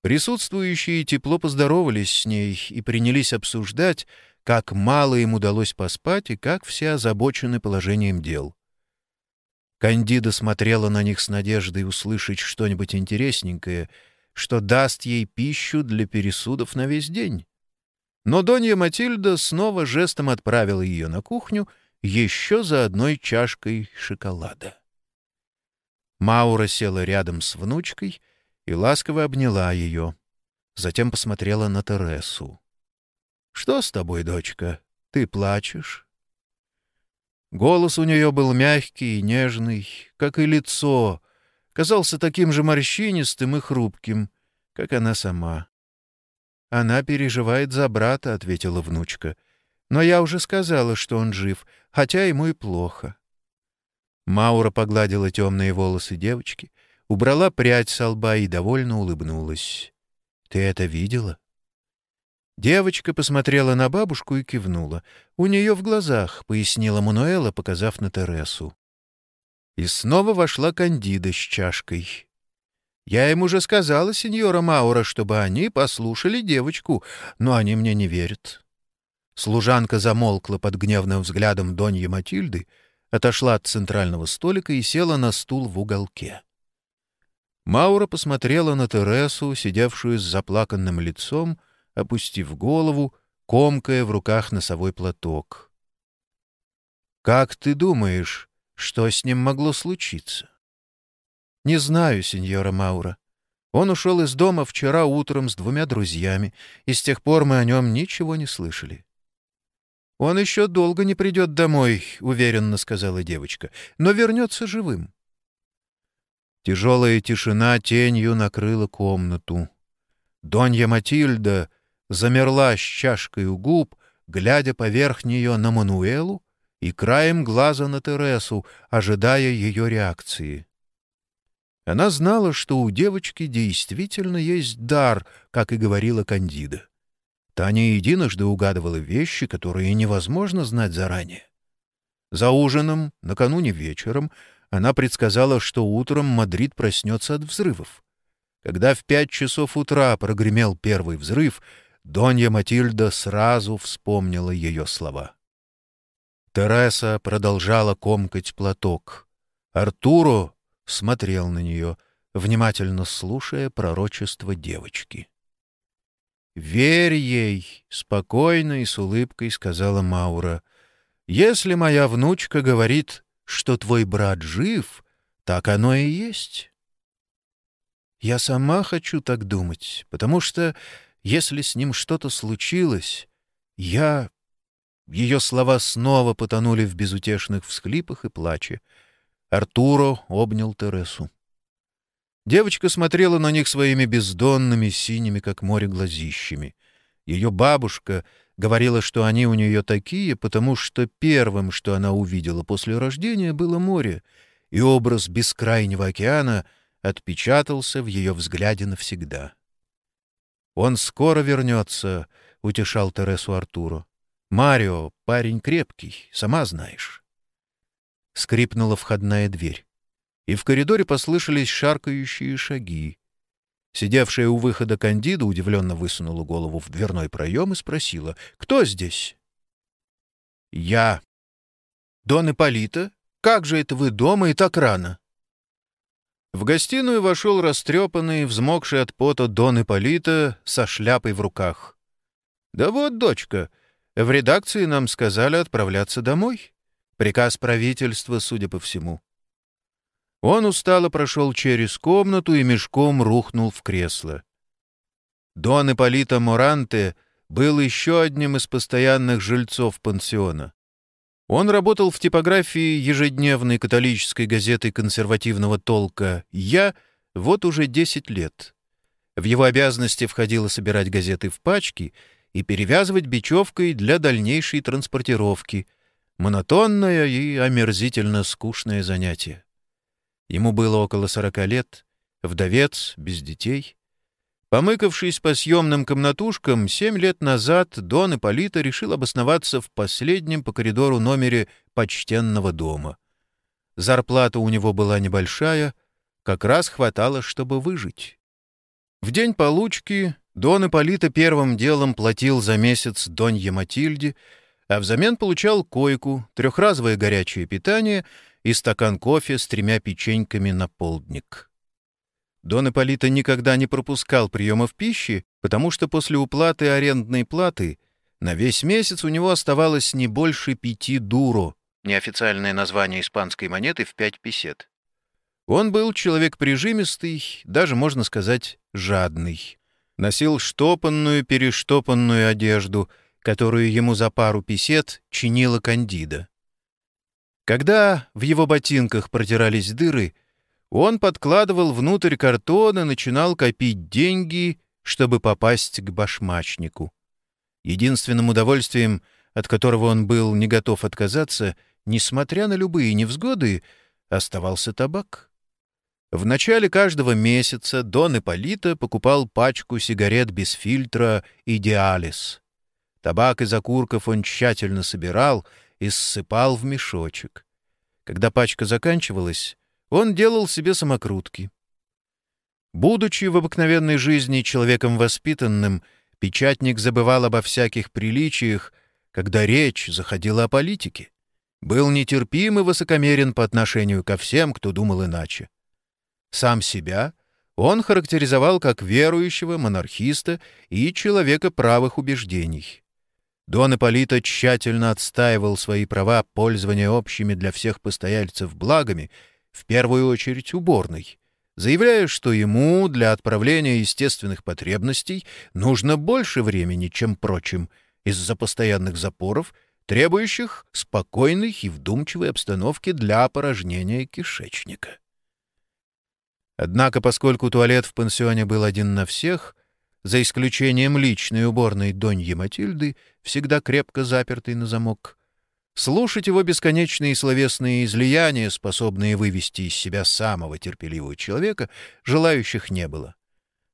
Присутствующие тепло поздоровались с ней и принялись обсуждать, как мало им удалось поспать и как все озабочены положением дел. Кандида смотрела на них с надеждой услышать что-нибудь интересненькое, что даст ей пищу для пересудов на весь день. Но Донья Матильда снова жестом отправила ее на кухню еще за одной чашкой шоколада. Маура села рядом с внучкой и ласково обняла ее. Затем посмотрела на Тересу. «Что с тобой, дочка? Ты плачешь?» Голос у нее был мягкий и нежный, как и лицо, казался таким же морщинистым и хрупким, как она сама. «Она переживает за брата», — ответила внучка. «Но я уже сказала, что он жив, хотя ему и плохо». Маура погладила темные волосы девочки, убрала прядь со лба и довольно улыбнулась. «Ты это видела?» Девочка посмотрела на бабушку и кивнула. «У нее в глазах», — пояснила Мануэла, показав на Тересу. И снова вошла Кандида с чашкой. «Я им уже сказала, сеньора Маура, чтобы они послушали девочку, но они мне не верят». Служанка замолкла под гневным взглядом Доньи Матильды, отошла от центрального столика и села на стул в уголке. Маура посмотрела на Тересу, сидевшую с заплаканным лицом, опустив голову, комкая в руках носовой платок. «Как ты думаешь, что с ним могло случиться?» «Не знаю, сеньора Маура. Он ушел из дома вчера утром с двумя друзьями, и с тех пор мы о нем ничего не слышали». «Он еще долго не придет домой», — уверенно сказала девочка, — «но вернется живым». Тяжелая тишина тенью накрыла комнату. Донья Матильда замерла с чашкой у губ, глядя поверх нее на Мануэлу и краем глаза на Тересу, ожидая ее реакции. Она знала, что у девочки действительно есть дар, как и говорила Кандида. Таня единожды угадывала вещи, которые невозможно знать заранее. За ужином, накануне вечером, она предсказала, что утром Мадрид проснется от взрывов. Когда в пять часов утра прогремел первый взрыв — Донья Матильда сразу вспомнила ее слова. Тереса продолжала комкать платок. Артуро смотрел на нее, внимательно слушая пророчество девочки. «Верь ей!» — спокойно и с улыбкой сказала Маура. «Если моя внучка говорит, что твой брат жив, так оно и есть». «Я сама хочу так думать, потому что если с ним что-то случилось, я... Ее слова снова потонули в безутешных всхлипах и плаче. Артуро обнял Тересу. Девочка смотрела на них своими бездонными, синими, как море, глазищами. Ее бабушка говорила, что они у нее такие, потому что первым, что она увидела после рождения, было море, и образ бескрайнего океана отпечатался в ее взгляде навсегда. «Он скоро вернется», — утешал Тересу Артуру. «Марио — парень крепкий, сама знаешь». Скрипнула входная дверь, и в коридоре послышались шаркающие шаги. Сидевшая у выхода Кандида удивленно высунула голову в дверной проем и спросила, «Кто здесь?» «Я». «Дон Ипполита? Как же это вы дома и так рано?» В гостиную вошел растрепанный, взмокший от пота Дон Ипполита со шляпой в руках. «Да вот, дочка, в редакции нам сказали отправляться домой. Приказ правительства, судя по всему». Он устало прошел через комнату и мешком рухнул в кресло. Дон Ипполита Моранте был еще одним из постоянных жильцов пансиона. Он работал в типографии ежедневной католической газеты консервативного толка «Я» вот уже 10 лет. В его обязанности входило собирать газеты в пачки и перевязывать бечевкой для дальнейшей транспортировки. Монотонное и омерзительно скучное занятие. Ему было около сорока лет, вдовец, без детей. Помыкавшись по съемным комнатушкам, семь лет назад Дон Ипполита решил обосноваться в последнем по коридору номере почтенного дома. Зарплата у него была небольшая, как раз хватало, чтобы выжить. В день получки Дон Ипполита первым делом платил за месяц Донье Матильде, а взамен получал койку, трехразовое горячее питание и стакан кофе с тремя печеньками на полдник. Дон Ипполита никогда не пропускал приемов пищи, потому что после уплаты арендной платы на весь месяц у него оставалось не больше пяти дуро, неофициальное название испанской монеты в пять песет. Он был человек прижимистый, даже, можно сказать, жадный. Носил штопанную, перештопанную одежду, которую ему за пару писет чинила кандида. Когда в его ботинках протирались дыры, он подкладывал внутрь картона, начинал копить деньги, чтобы попасть к башмачнику. Единственным удовольствием, от которого он был не готов отказаться, несмотря на любые невзгоды, оставался табак. В начале каждого месяца Дон Ипполита покупал пачку сигарет без фильтра «Идеалис». Табак из окурков он тщательно собирал — и ссыпал в мешочек. Когда пачка заканчивалась, он делал себе самокрутки. Будучи в обыкновенной жизни человеком воспитанным, печатник забывал обо всяких приличиях, когда речь заходила о политике. Был нетерпим и высокомерен по отношению ко всем, кто думал иначе. Сам себя он характеризовал как верующего, монархиста и человека правых убеждений. Дон Ипполита тщательно отстаивал свои права пользования общими для всех постояльцев благами, в первую очередь уборной, заявляя, что ему для отправления естественных потребностей нужно больше времени, чем прочим, из-за постоянных запоров, требующих спокойной и вдумчивой обстановки для опорожнения кишечника. Однако, поскольку туалет в пансионе был один на всех, за исключением личной уборной Доньи Матильды, всегда крепко запертой на замок. Слушать его бесконечные словесные излияния, способные вывести из себя самого терпеливого человека, желающих не было.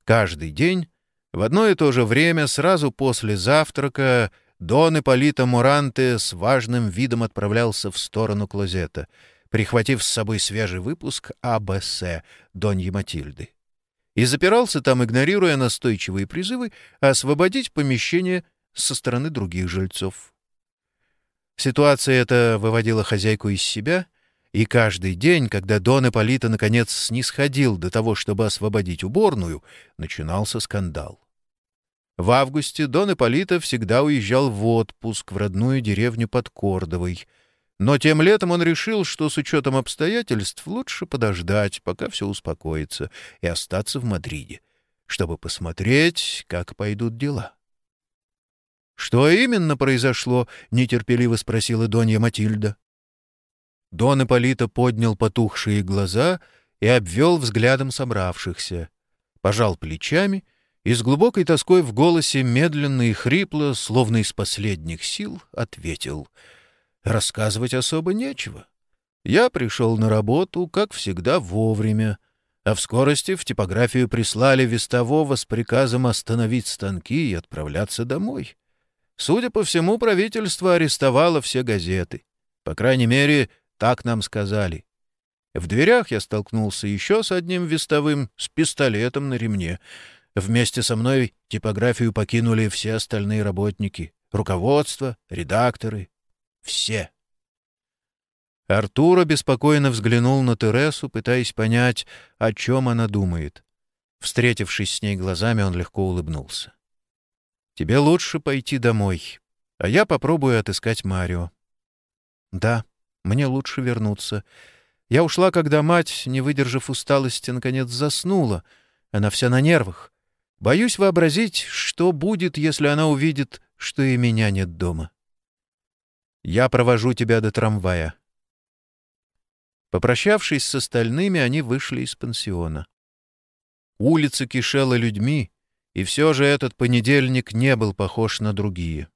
Каждый день, в одно и то же время, сразу после завтрака, Дон Ипполита Муранте с важным видом отправлялся в сторону клозета, прихватив с собой свежий выпуск АБС Доньи Матильды и запирался там, игнорируя настойчивые призывы освободить помещение со стороны других жильцов. Ситуация эта выводила хозяйку из себя, и каждый день, когда Дон Ипполита наконец снисходил до того, чтобы освободить уборную, начинался скандал. В августе Дон Ипполита всегда уезжал в отпуск в родную деревню под Кордовой — но тем летом он решил, что с учетом обстоятельств лучше подождать, пока все успокоится, и остаться в Мадриде, чтобы посмотреть, как пойдут дела. «Что именно произошло?» — нетерпеливо спросила Донья Матильда. Дон Ипполита поднял потухшие глаза и обвел взглядом собравшихся, пожал плечами и с глубокой тоской в голосе медленно и хрипло, словно из последних сил, ответил — Рассказывать особо нечего. Я пришел на работу, как всегда, вовремя, а в скорости в типографию прислали вестового с приказом остановить станки и отправляться домой. Судя по всему, правительство арестовало все газеты. По крайней мере, так нам сказали. В дверях я столкнулся еще с одним вестовым с пистолетом на ремне. Вместе со мной типографию покинули все остальные работники — руководство, редакторы, все. Артур беспокойно взглянул на Тересу, пытаясь понять, о чем она думает. Встретившись с ней глазами, он легко улыбнулся. «Тебе лучше пойти домой, а я попробую отыскать Марио». «Да, мне лучше вернуться. Я ушла, когда мать, не выдержав усталости, наконец заснула. Она вся на нервах. Боюсь вообразить, что будет, если она увидит, что и меня нет дома». Я провожу тебя до трамвая». Попрощавшись с остальными, они вышли из пансиона. Улица кишела людьми, и все же этот понедельник не был похож на другие.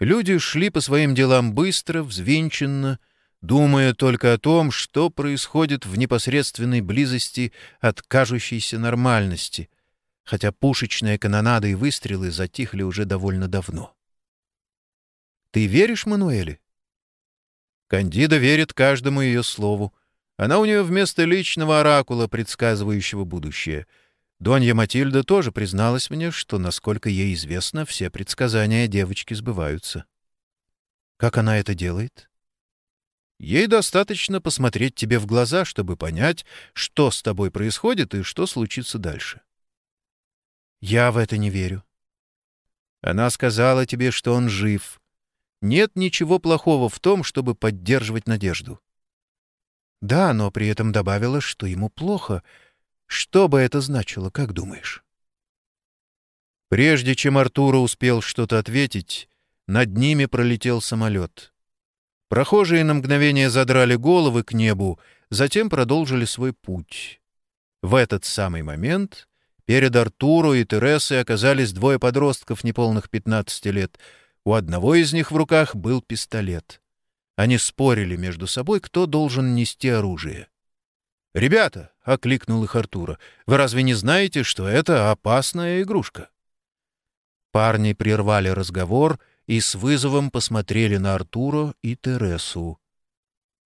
Люди шли по своим делам быстро, взвинченно, думая только о том, что происходит в непосредственной близости от кажущейся нормальности, хотя пушечная канонада и выстрелы затихли уже довольно давно. Ты веришь Мануэле?» Кандида верит каждому ее слову. Она у нее вместо личного оракула, предсказывающего будущее. Донья Матильда тоже призналась мне, что, насколько ей известно, все предсказания девочки сбываются. Как она это делает? Ей достаточно посмотреть тебе в глаза, чтобы понять, что с тобой происходит и что случится дальше. Я в это не верю. Она сказала тебе, что он жив, нет ничего плохого в том, чтобы поддерживать надежду. Да, но при этом добавила, что ему плохо. Что бы это значило, как думаешь? Прежде чем Артура успел что-то ответить, над ними пролетел самолет. Прохожие на мгновение задрали головы к небу, затем продолжили свой путь. В этот самый момент перед Артуру и Тересой оказались двое подростков неполных 15 лет. У одного из них в руках был пистолет. Они спорили между собой, кто должен нести оружие. «Ребята!» — окликнул их Артура. «Вы разве не знаете, что это опасная игрушка?» Парни прервали разговор и с вызовом посмотрели на Артуро и Тересу.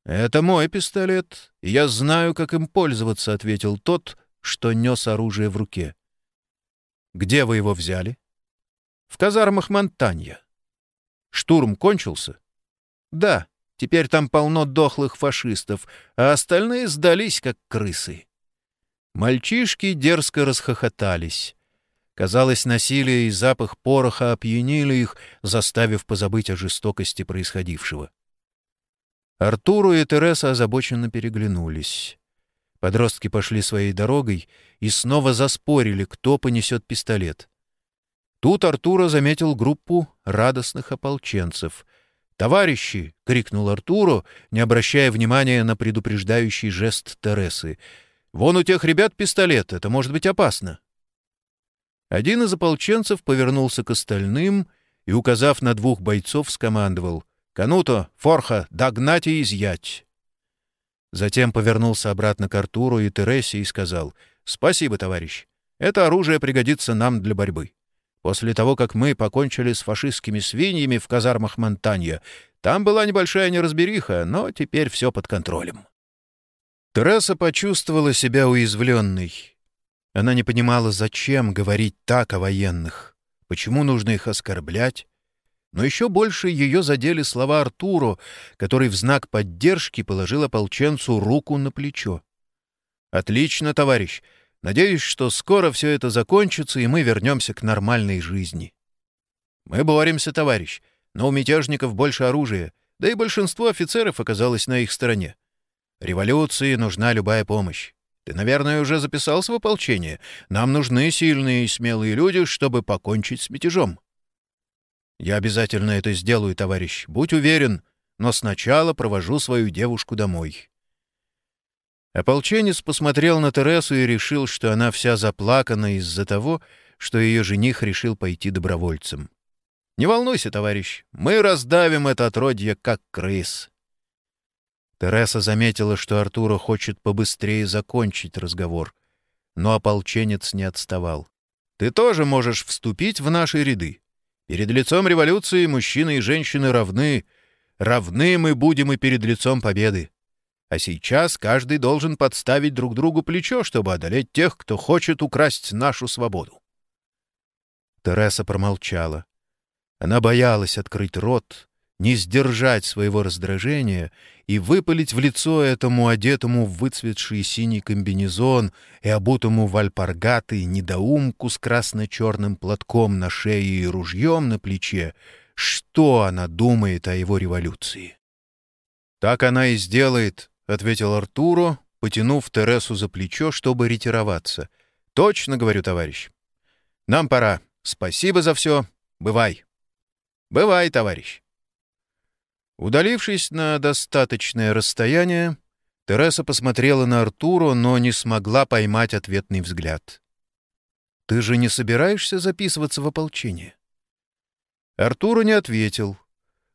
«Это мой пистолет, я знаю, как им пользоваться», — ответил тот, что нес оружие в руке. «Где вы его взяли?» «В казармах Монтанья». «Штурм кончился?» «Да, теперь там полно дохлых фашистов, а остальные сдались, как крысы». Мальчишки дерзко расхохотались. Казалось, насилие и запах пороха опьянили их, заставив позабыть о жестокости происходившего. Артуру и Тереса озабоченно переглянулись. Подростки пошли своей дорогой и снова заспорили, кто понесет пистолет. Тут Артура заметил группу радостных ополченцев. «Товарищи!» — крикнул Артуру, не обращая внимания на предупреждающий жест Тересы. «Вон у тех ребят пистолет, это может быть опасно!» Один из ополченцев повернулся к остальным и, указав на двух бойцов, скомандовал «Кануто, Форха, догнать и изъять!» Затем повернулся обратно к Артуру и Тересе и сказал «Спасибо, товарищ. Это оружие пригодится нам для борьбы. После того, как мы покончили с фашистскими свиньями в казармах Монтанья, там была небольшая неразбериха, но теперь все под контролем». Тереса почувствовала себя уязвленной. Она не понимала, зачем говорить так о военных, почему нужно их оскорблять. Но еще больше ее задели слова Артуру, который в знак поддержки положил ополченцу руку на плечо. «Отлично, товарищ. Надеюсь, что скоро все это закончится, и мы вернемся к нормальной жизни». «Мы боремся, товарищ, но у мятежников больше оружия, да и большинство офицеров оказалось на их стороне. Революции нужна любая помощь. Ты, наверное, уже записался в ополчение. Нам нужны сильные и смелые люди, чтобы покончить с мятежом. Я обязательно это сделаю, товарищ. Будь уверен. Но сначала провожу свою девушку домой. Ополченец посмотрел на Тересу и решил, что она вся заплакана из-за того, что ее жених решил пойти добровольцем. «Не волнуйся, товарищ, мы раздавим это отродье, как крыс. Тереса заметила, что Артура хочет побыстрее закончить разговор. Но ополченец не отставал. «Ты тоже можешь вступить в наши ряды. Перед лицом революции мужчины и женщины равны. Равны мы будем и перед лицом победы. А сейчас каждый должен подставить друг другу плечо, чтобы одолеть тех, кто хочет украсть нашу свободу». Тереса промолчала. Она боялась открыть рот, не сдержать своего раздражения и выпалить в лицо этому одетому в выцветший синий комбинезон и обутому в альпаргаты недоумку с красно-черным платком на шее и ружьем на плече, что она думает о его революции. «Так она и сделает», — ответил Артуро, потянув Тересу за плечо, чтобы ретироваться. «Точно, — говорю, товарищ. Нам пора. Спасибо за все. Бывай». «Бывай, товарищ». Удалившись на достаточное расстояние, Тереса посмотрела на Артуру, но не смогла поймать ответный взгляд. «Ты же не собираешься записываться в ополчение?» Артуру не ответил.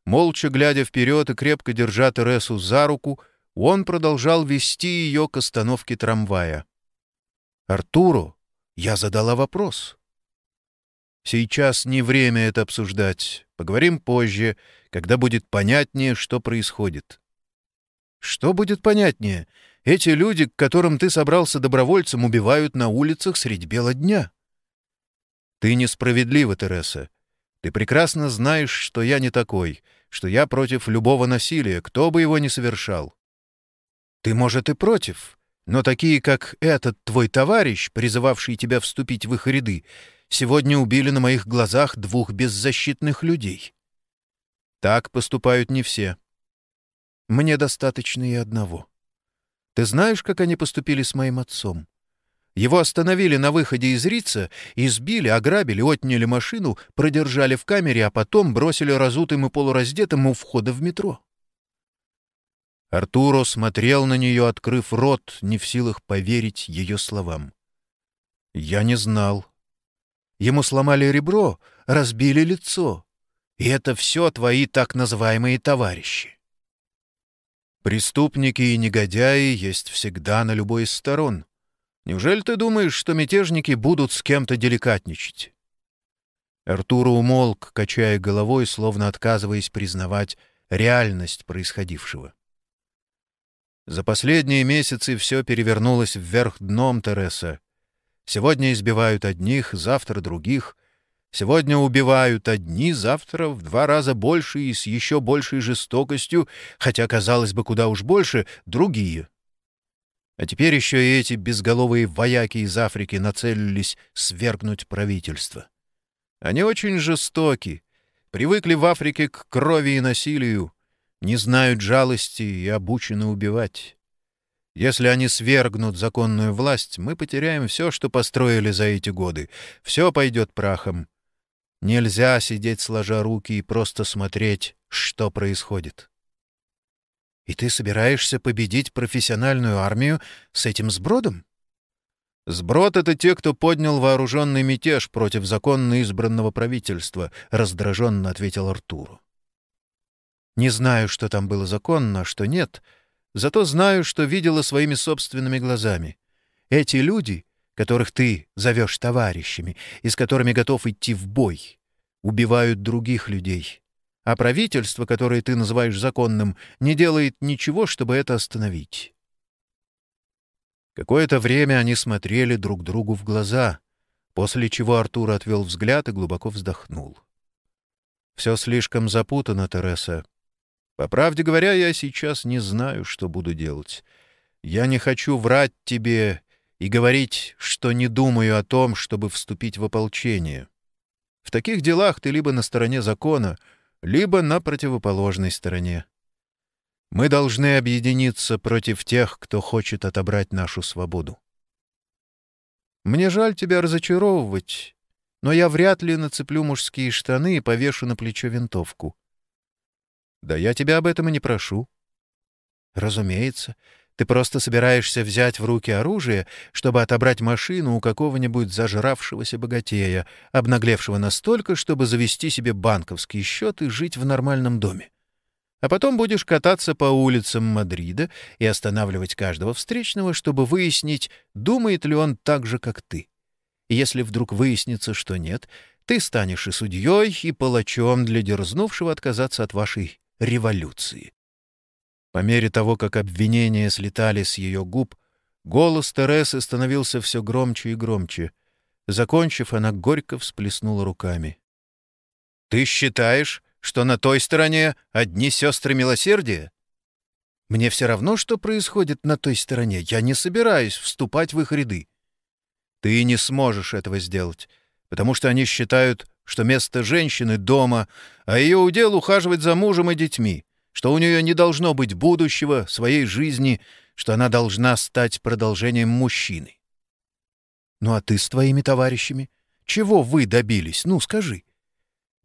Молча глядя вперед и крепко держа Тересу за руку, он продолжал вести ее к остановке трамвая. «Артуру, я задала вопрос». «Сейчас не время это обсуждать. Поговорим позже, когда будет понятнее, что происходит. Что будет понятнее? Эти люди, к которым ты собрался добровольцем, убивают на улицах средь бела дня. Ты несправедлива, Тереса. Ты прекрасно знаешь, что я не такой, что я против любого насилия, кто бы его ни совершал. Ты, может, и против, но такие, как этот твой товарищ, призывавший тебя вступить в их ряды, сегодня убили на моих глазах двух беззащитных людей. Так поступают не все. Мне достаточно и одного. Ты знаешь, как они поступили с моим отцом? Его остановили на выходе из Рица, избили, ограбили, отняли машину, продержали в камере, а потом бросили разутым и полураздетым у входа в метро. Артуро смотрел на нее, открыв рот, не в силах поверить ее словам. «Я не знал. Ему сломали ребро, разбили лицо. И это все твои так называемые товарищи. Преступники и негодяи есть всегда на любой из сторон. Неужели ты думаешь, что мятежники будут с кем-то деликатничать?» Артур умолк, качая головой, словно отказываясь признавать реальность происходившего. За последние месяцы все перевернулось вверх дном Тереса. Сегодня избивают одних, завтра других. Сегодня убивают одни, завтра в два раза больше и с еще большей жестокостью, хотя, казалось бы, куда уж больше, другие. А теперь еще и эти безголовые вояки из Африки нацелились свергнуть правительство. Они очень жестоки, привыкли в Африке к крови и насилию, не знают жалости и обучены убивать. Если они свергнут законную власть, мы потеряем все, что построили за эти годы. Все пойдет прахом. Нельзя сидеть сложа руки и просто смотреть, что происходит. И ты собираешься победить профессиональную армию с этим сбродом? Сброд — это те, кто поднял вооруженный мятеж против законно избранного правительства, — раздраженно ответил Артуру. Не знаю, что там было законно, а что нет, зато знаю, что видела своими собственными глазами. Эти люди, которых ты зовешь товарищами и с которыми готов идти в бой, убивают других людей, а правительство, которое ты называешь законным, не делает ничего, чтобы это остановить. Какое-то время они смотрели друг другу в глаза, после чего Артур отвел взгляд и глубоко вздохнул. «Все слишком запутано, Тереса. По правде говоря, я сейчас не знаю, что буду делать. Я не хочу врать тебе и говорить, что не думаю о том, чтобы вступить в ополчение. В таких делах ты либо на стороне закона — либо на противоположной стороне. Мы должны объединиться против тех, кто хочет отобрать нашу свободу. Мне жаль тебя разочаровывать, но я вряд ли нацеплю мужские штаны и повешу на плечо винтовку. Да я тебя об этом и не прошу. Разумеется, ты просто собираешься взять в руки оружие, чтобы отобрать машину у какого-нибудь зажравшегося богатея, обнаглевшего настолько, чтобы завести себе банковский счет и жить в нормальном доме. А потом будешь кататься по улицам Мадрида и останавливать каждого встречного, чтобы выяснить, думает ли он так же, как ты. И если вдруг выяснится, что нет, ты станешь и судьей, и палачом для дерзнувшего отказаться от вашей революции. По мере того, как обвинения слетали с ее губ, голос Тересы становился все громче и громче. Закончив, она горько всплеснула руками. «Ты считаешь, что на той стороне одни сестры милосердия?» «Мне все равно, что происходит на той стороне. Я не собираюсь вступать в их ряды». «Ты не сможешь этого сделать, потому что они считают, что место женщины — дома, а ее удел — ухаживать за мужем и детьми что у нее не должно быть будущего, своей жизни, что она должна стать продолжением мужчины. Ну а ты с твоими товарищами? Чего вы добились? Ну, скажи.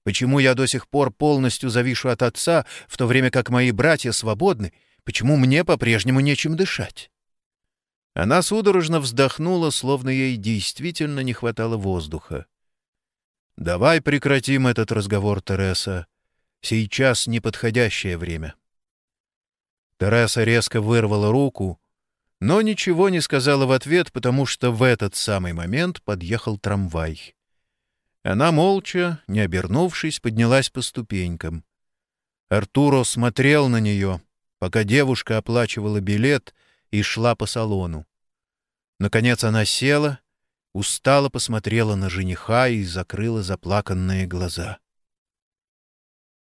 Почему я до сих пор полностью завишу от отца, в то время как мои братья свободны? Почему мне по-прежнему нечем дышать?» Она судорожно вздохнула, словно ей действительно не хватало воздуха. «Давай прекратим этот разговор, Тереса. Сейчас неподходящее время. Терesa резко вырвала руку, но ничего не сказала в ответ, потому что в этот самый момент подъехал трамвай. Она молча, не обернувшись, поднялась по ступенькам. Артуро смотрел на нее, пока девушка оплачивала билет и шла по салону. Наконец она села, устало посмотрела на жениха и закрыла заплаканные глаза.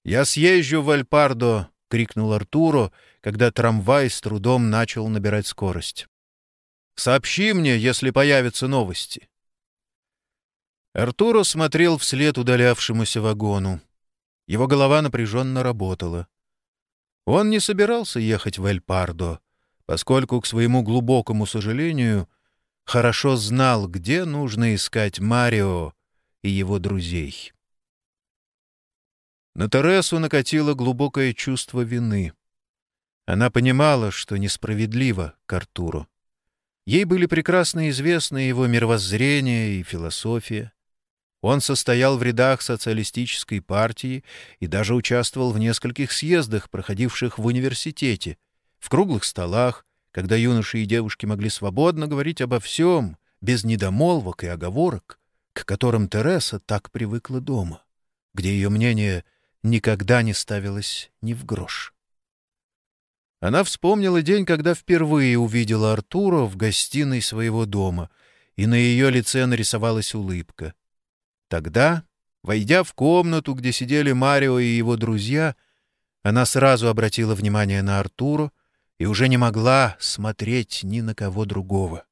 «Я съезжу в Альпардо!» — крикнул Артуру, когда трамвай с трудом начал набирать скорость. «Сообщи мне, если появятся новости». Артуро смотрел вслед удалявшемуся вагону. Его голова напряженно работала. Он не собирался ехать в Эль-Пардо, поскольку, к своему глубокому сожалению, хорошо знал, где нужно искать Марио и его друзей. На Тересу накатило глубокое чувство вины. Она понимала, что несправедливо к Артуру. Ей были прекрасно известны его мировоззрение и философия. Он состоял в рядах социалистической партии и даже участвовал в нескольких съездах, проходивших в университете, в круглых столах, когда юноши и девушки могли свободно говорить обо всем, без недомолвок и оговорок, к которым Тереса так привыкла дома, где ее мнение никогда не ставилось ни в грош. Она вспомнила день, когда впервые увидела Артура в гостиной своего дома, и на ее лице нарисовалась улыбка. Тогда, войдя в комнату, где сидели Марио и его друзья, она сразу обратила внимание на Артура и уже не могла смотреть ни на кого другого.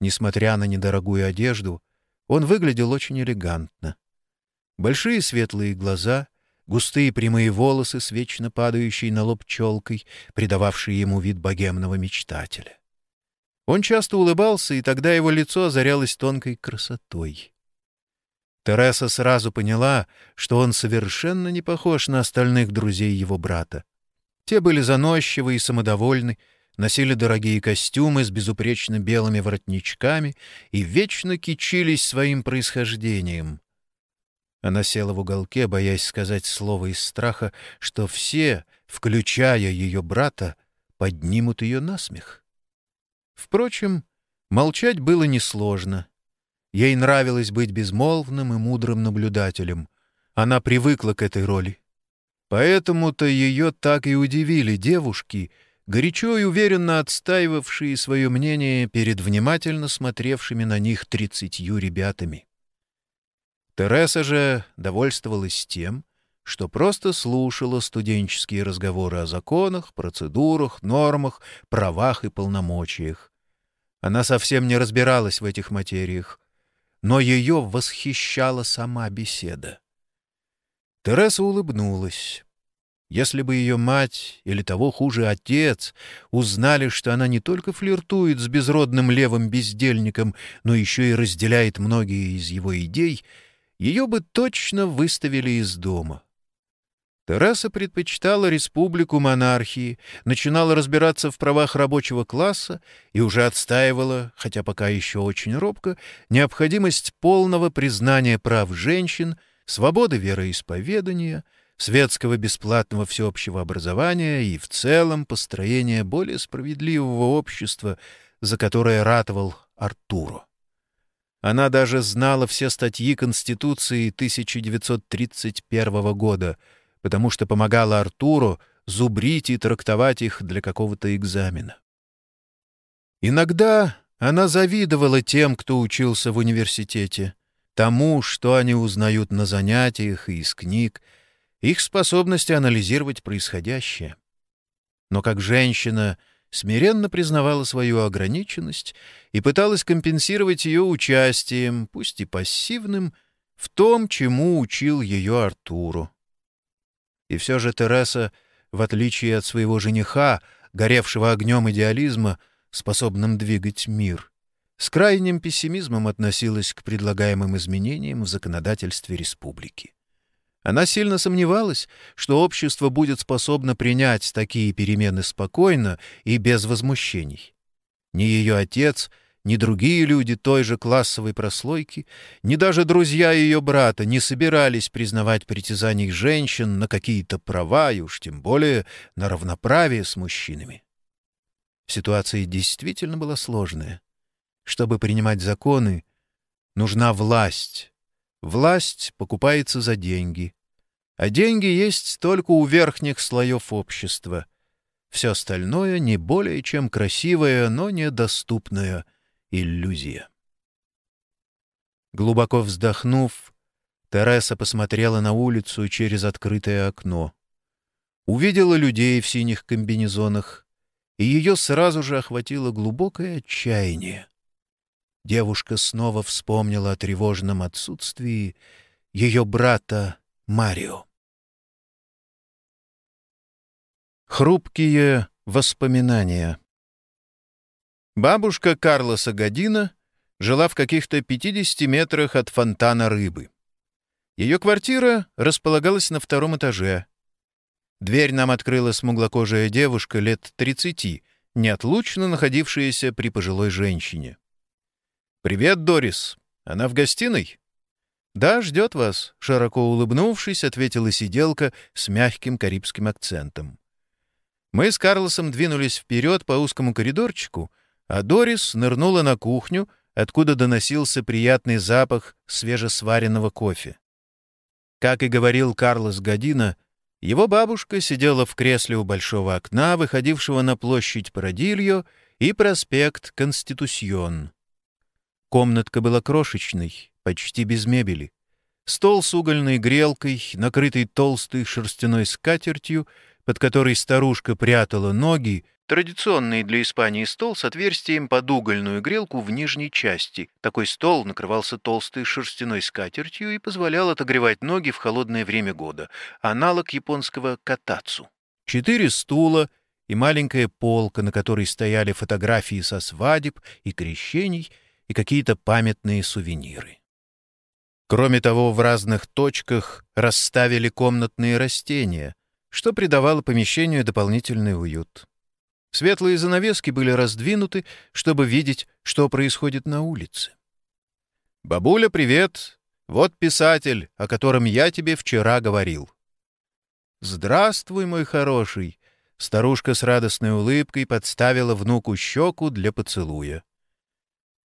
Несмотря на недорогую одежду, он выглядел очень элегантно. Большие светлые глаза, густые прямые волосы с вечно падающей на лоб челкой, придававшие ему вид богемного мечтателя. Он часто улыбался, и тогда его лицо озарялось тонкой красотой. Тереса сразу поняла, что он совершенно не похож на остальных друзей его брата. Те были заносчивы и самодовольны, носили дорогие костюмы с безупречно белыми воротничками и вечно кичились своим происхождением. Она села в уголке, боясь сказать слово из страха, что все, включая ее брата, поднимут ее на смех. Впрочем, молчать было несложно. Ей нравилось быть безмолвным и мудрым наблюдателем. Она привыкла к этой роли. Поэтому-то ее так и удивили девушки, горячо и уверенно отстаивавшие свое мнение перед внимательно смотревшими на них тридцатью ребятами. Тереса же довольствовалась тем, что просто слушала студенческие разговоры о законах, процедурах, нормах, правах и полномочиях. Она совсем не разбиралась в этих материях, но ее восхищала сама беседа. Тереса улыбнулась. Если бы ее мать, или того хуже отец, узнали, что она не только флиртует с безродным левым бездельником, но еще и разделяет многие из его идей — ее бы точно выставили из дома. Тераса предпочитала республику монархии, начинала разбираться в правах рабочего класса и уже отстаивала, хотя пока еще очень робко, необходимость полного признания прав женщин, свободы вероисповедания, светского бесплатного всеобщего образования и в целом построения более справедливого общества, за которое ратовал Артуро. Она даже знала все статьи Конституции 1931 года, потому что помогала Артуру зубрить и трактовать их для какого-то экзамена. Иногда она завидовала тем, кто учился в университете, тому, что они узнают на занятиях и из книг, их способности анализировать происходящее. Но как женщина — смиренно признавала свою ограниченность и пыталась компенсировать ее участием, пусть и пассивным, в том, чему учил ее Артуру. И все же Тереса, в отличие от своего жениха, горевшего огнем идеализма, способным двигать мир, с крайним пессимизмом относилась к предлагаемым изменениям в законодательстве республики. Она сильно сомневалась, что общество будет способно принять такие перемены спокойно и без возмущений. Ни ее отец, ни другие люди той же классовой прослойки, ни даже друзья ее брата не собирались признавать притязаний женщин на какие-то права и уж тем более на равноправие с мужчинами. Ситуация действительно была сложная. Чтобы принимать законы, нужна власть, Власть покупается за деньги. А деньги есть только у верхних слоев общества. Все остальное не более чем красивая, но недоступная иллюзия. Глубоко вздохнув, Тереса посмотрела на улицу через открытое окно. Увидела людей в синих комбинезонах, и ее сразу же охватило глубокое отчаяние девушка снова вспомнила о тревожном отсутствии ее брата Марио. Хрупкие, Воспоминания. Бабушка Карлоса Година жила в каких-то 50 метрах от фонтана рыбы. Ее квартира располагалась на втором этаже. Дверь нам открыла смуглокожая девушка лет 30, неотлучно находившаяся при пожилой женщине. «Привет, Дорис. Она в гостиной?» «Да, ждет вас», — широко улыбнувшись, ответила сиделка с мягким карибским акцентом. Мы с Карлосом двинулись вперед по узкому коридорчику, а Дорис нырнула на кухню, откуда доносился приятный запах свежесваренного кофе. Как и говорил Карлос Година, его бабушка сидела в кресле у большого окна, выходившего на площадь Парадильо и проспект Конститусьон. Комнатка была крошечной, почти без мебели. Стол с угольной грелкой, накрытый толстой шерстяной скатертью, под которой старушка прятала ноги, традиционный для Испании стол с отверстием под угольную грелку в нижней части. Такой стол накрывался толстой шерстяной скатертью и позволял отогревать ноги в холодное время года, аналог японского катацу. Четыре стула и маленькая полка, на которой стояли фотографии со свадеб и крещений и какие-то памятные сувениры. Кроме того, в разных точках расставили комнатные растения — что придавало помещению дополнительный уют. Светлые занавески были раздвинуты, чтобы видеть, что происходит на улице. «Бабуля, привет! Вот писатель, о котором я тебе вчера говорил». «Здравствуй, мой хороший!» Старушка с радостной улыбкой подставила внуку щеку для поцелуя.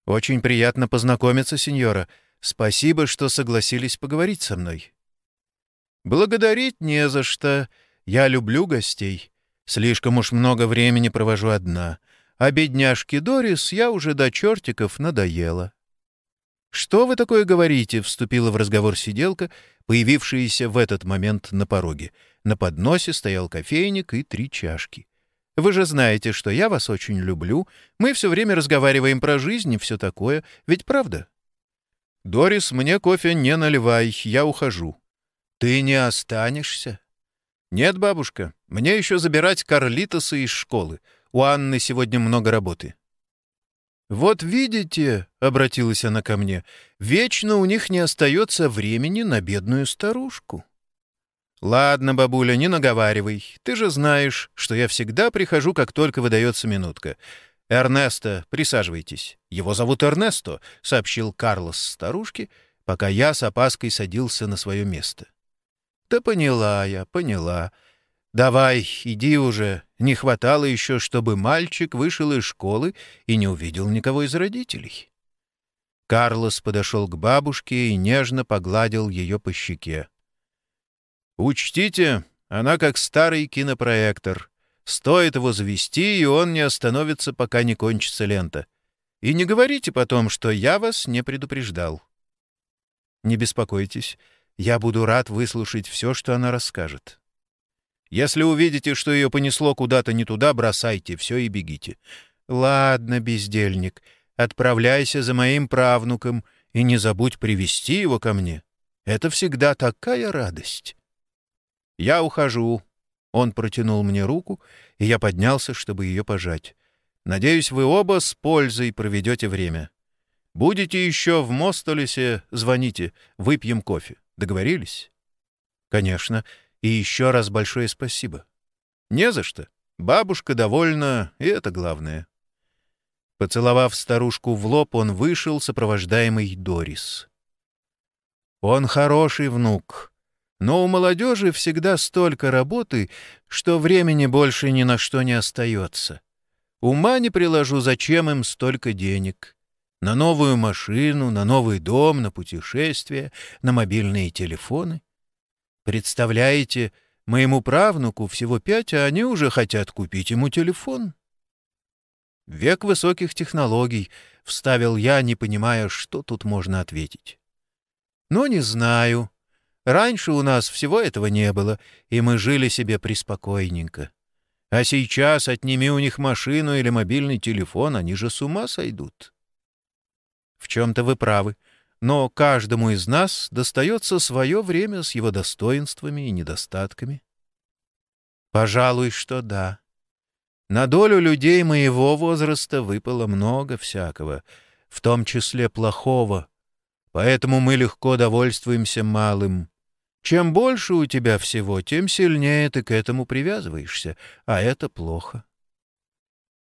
«Очень приятно познакомиться, сеньора. Спасибо, что согласились поговорить со мной». «Благодарить не за что. Я люблю гостей. Слишком уж много времени провожу одна. А бедняжке Дорис я уже до чертиков надоела. «Что вы такое говорите?» — вступила в разговор сиделка, появившаяся в этот момент на пороге. На подносе стоял кофейник и три чашки. «Вы же знаете, что я вас очень люблю. Мы все время разговариваем про жизнь и все такое. Ведь правда?» «Дорис, мне кофе не наливай, я ухожу». «Ты не останешься?» «Нет, бабушка, мне еще забирать Карлитоса из школы. У Анны сегодня много работы». «Вот видите», — обратилась она ко мне, — «вечно у них не остается времени на бедную старушку». «Ладно, бабуля, не наговаривай. Ты же знаешь, что я всегда прихожу, как только выдается минутка. Эрнесто, присаживайтесь. Его зовут Эрнесто», — сообщил Карлос старушке, пока я с опаской садился на свое место. Да поняла я, поняла. Давай, иди уже. Не хватало еще, чтобы мальчик вышел из школы и не увидел никого из родителей. Карлос подошел к бабушке и нежно погладил ее по щеке. «Учтите, она как старый кинопроектор. Стоит его завести, и он не остановится, пока не кончится лента. И не говорите потом, что я вас не предупреждал». «Не беспокойтесь». Я буду рад выслушать все, что она расскажет. Если увидите, что ее понесло куда-то не туда, бросайте все и бегите. Ладно, бездельник, отправляйся за моим правнуком и не забудь привести его ко мне. Это всегда такая радость. Я ухожу. Он протянул мне руку, и я поднялся, чтобы ее пожать. Надеюсь, вы оба с пользой проведете время. Будете еще в Мостолесе, звоните, выпьем кофе. Договорились? Конечно. И еще раз большое спасибо. Не за что. Бабушка довольна, и это главное. Поцеловав старушку в лоб, он вышел, сопровождаемый Дорис. Он хороший внук, но у молодежи всегда столько работы, что времени больше ни на что не остается. Ума не приложу, зачем им столько денег на новую машину, на новый дом, на путешествия, на мобильные телефоны. Представляете, моему правнуку всего пять, а они уже хотят купить ему телефон. «Век высоких технологий», — вставил я, не понимая, что тут можно ответить. «Ну, не знаю. Раньше у нас всего этого не было, и мы жили себе приспокойненько. А сейчас отними у них машину или мобильный телефон, они же с ума сойдут». В чем-то вы правы, но каждому из нас достается свое время с его достоинствами и недостатками. Пожалуй, что да. На долю людей моего возраста выпало много всякого, в том числе плохого, поэтому мы легко довольствуемся малым. Чем больше у тебя всего, тем сильнее ты к этому привязываешься, а это плохо.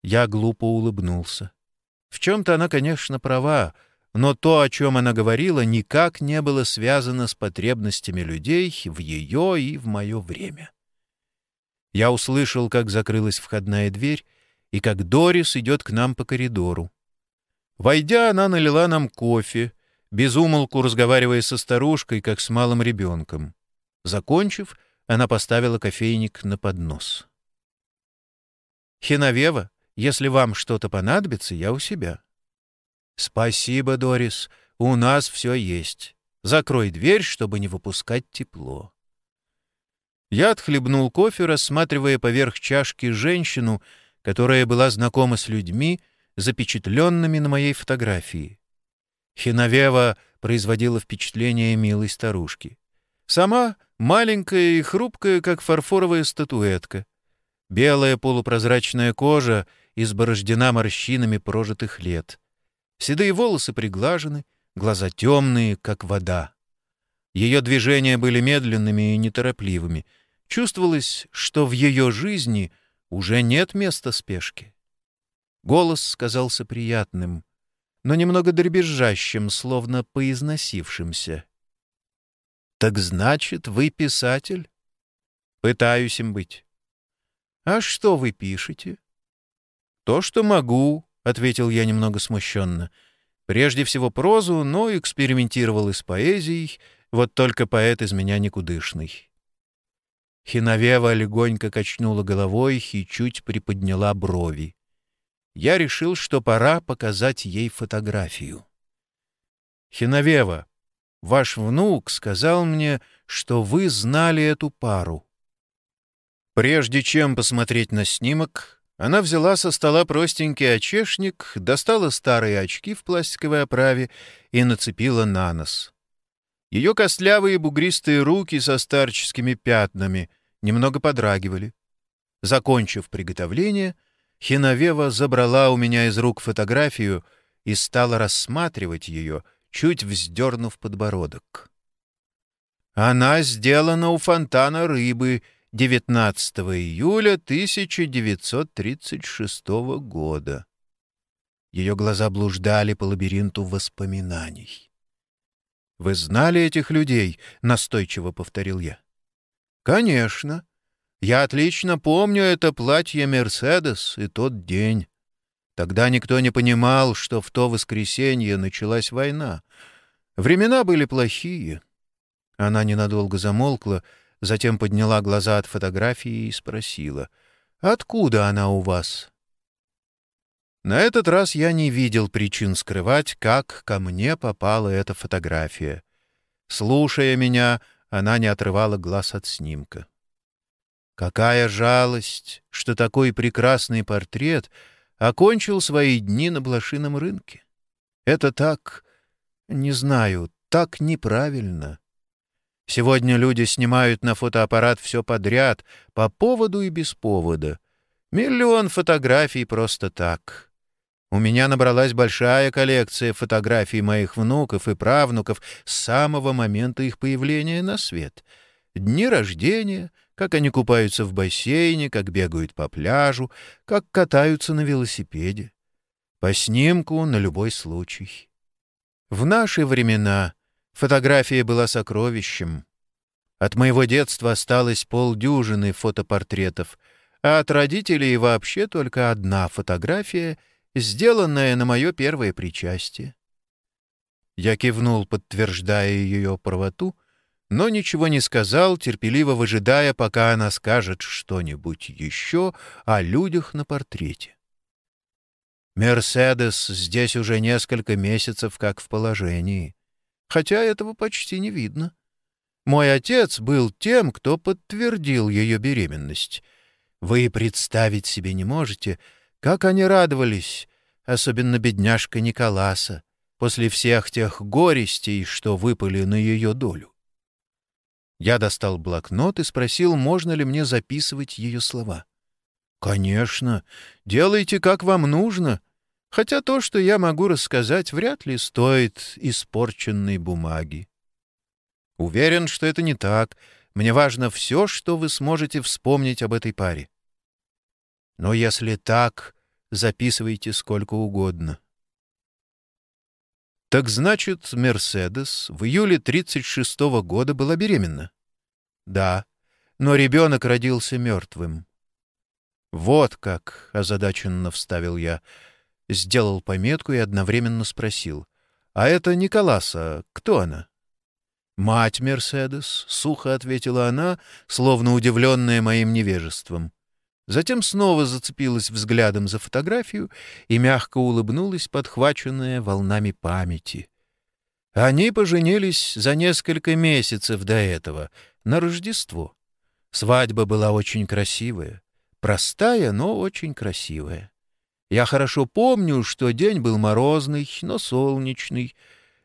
Я глупо улыбнулся. В чем-то она, конечно, права, но то, о чем она говорила, никак не было связано с потребностями людей в ее и в мое время. Я услышал, как закрылась входная дверь, и как Дорис идет к нам по коридору. Войдя, она налила нам кофе, безумолку разговаривая со старушкой, как с малым ребенком. Закончив, она поставила кофейник на поднос. «Хиновева, если вам что-то понадобится, я у себя». «Спасибо, Дорис, у нас все есть. Закрой дверь, чтобы не выпускать тепло». Я отхлебнул кофе, рассматривая поверх чашки женщину, которая была знакома с людьми, запечатленными на моей фотографии. Хиновева производила впечатление милой старушки. Сама маленькая и хрупкая, как фарфоровая статуэтка. Белая полупрозрачная кожа изборождена морщинами прожитых лет. Седые волосы приглажены, глаза темные, как вода. Ее движения были медленными и неторопливыми. Чувствовалось, что в ее жизни уже нет места спешки. Голос казался приятным, но немного дребезжащим, словно поизносившимся. «Так значит, вы писатель?» «Пытаюсь им быть». «А что вы пишете?» «То, что могу», — ответил я немного смущенно. «Прежде всего прозу, но экспериментировал и с поэзией, вот только поэт из меня никудышный». Хиновева легонько качнула головой и чуть приподняла брови я решил, что пора показать ей фотографию. «Хиновева, ваш внук сказал мне, что вы знали эту пару». Прежде чем посмотреть на снимок, она взяла со стола простенький очешник, достала старые очки в пластиковой оправе и нацепила на нос. Ее костлявые бугристые руки со старческими пятнами немного подрагивали. Закончив приготовление — Хиновева забрала у меня из рук фотографию и стала рассматривать ее, чуть вздернув подбородок. Она сделана у фонтана рыбы 19 июля 1936 года. Ее глаза блуждали по лабиринту воспоминаний. «Вы знали этих людей?» — настойчиво повторил я. «Конечно. Я отлично помню это платье «Мерседес» и тот день. Тогда никто не понимал, что в то воскресенье началась война. Времена были плохие. Она ненадолго замолкла, затем подняла глаза от фотографии и спросила, «Откуда она у вас?» На этот раз я не видел причин скрывать, как ко мне попала эта фотография. Слушая меня, она не отрывала глаз от снимка. Какая жалость, что такой прекрасный портрет окончил свои дни на блошином рынке. Это так, не знаю, так неправильно. Сегодня люди снимают на фотоаппарат все подряд, по поводу и без повода. Миллион фотографий просто так. У меня набралась большая коллекция фотографий моих внуков и правнуков с самого момента их появления на свет. Дни рождения — как они купаются в бассейне, как бегают по пляжу, как катаются на велосипеде. По снимку на любой случай. В наши времена фотография была сокровищем. От моего детства осталось полдюжины фотопортретов, а от родителей вообще только одна фотография, сделанная на мое первое причастие. Я кивнул, подтверждая ее правоту — но ничего не сказал, терпеливо выжидая, пока она скажет что-нибудь еще о людях на портрете. «Мерседес здесь уже несколько месяцев как в положении, хотя этого почти не видно. Мой отец был тем, кто подтвердил ее беременность. Вы представить себе не можете, как они радовались, особенно бедняжка Николаса, после всех тех горестей, что выпали на ее долю. Я достал блокнот и спросил, можно ли мне записывать ее слова. «Конечно. Делайте, как вам нужно. Хотя то, что я могу рассказать, вряд ли стоит испорченной бумаги». «Уверен, что это не так. Мне важно все, что вы сможете вспомнить об этой паре». «Но если так, записывайте сколько угодно». «Так значит, Мерседес в июле 36-го года была беременна?» «Да, но ребенок родился мертвым». «Вот как!» — озадаченно вставил я. Сделал пометку и одновременно спросил. «А это Николаса. Кто она?» «Мать Мерседес», — сухо ответила она, словно удивленная моим невежеством. Затем снова зацепилась взглядом за фотографию и мягко улыбнулась, подхваченная волнами памяти. Они поженились за несколько месяцев до этого, на Рождество. Свадьба была очень красивая. Простая, но очень красивая. Я хорошо помню, что день был морозный, но солнечный.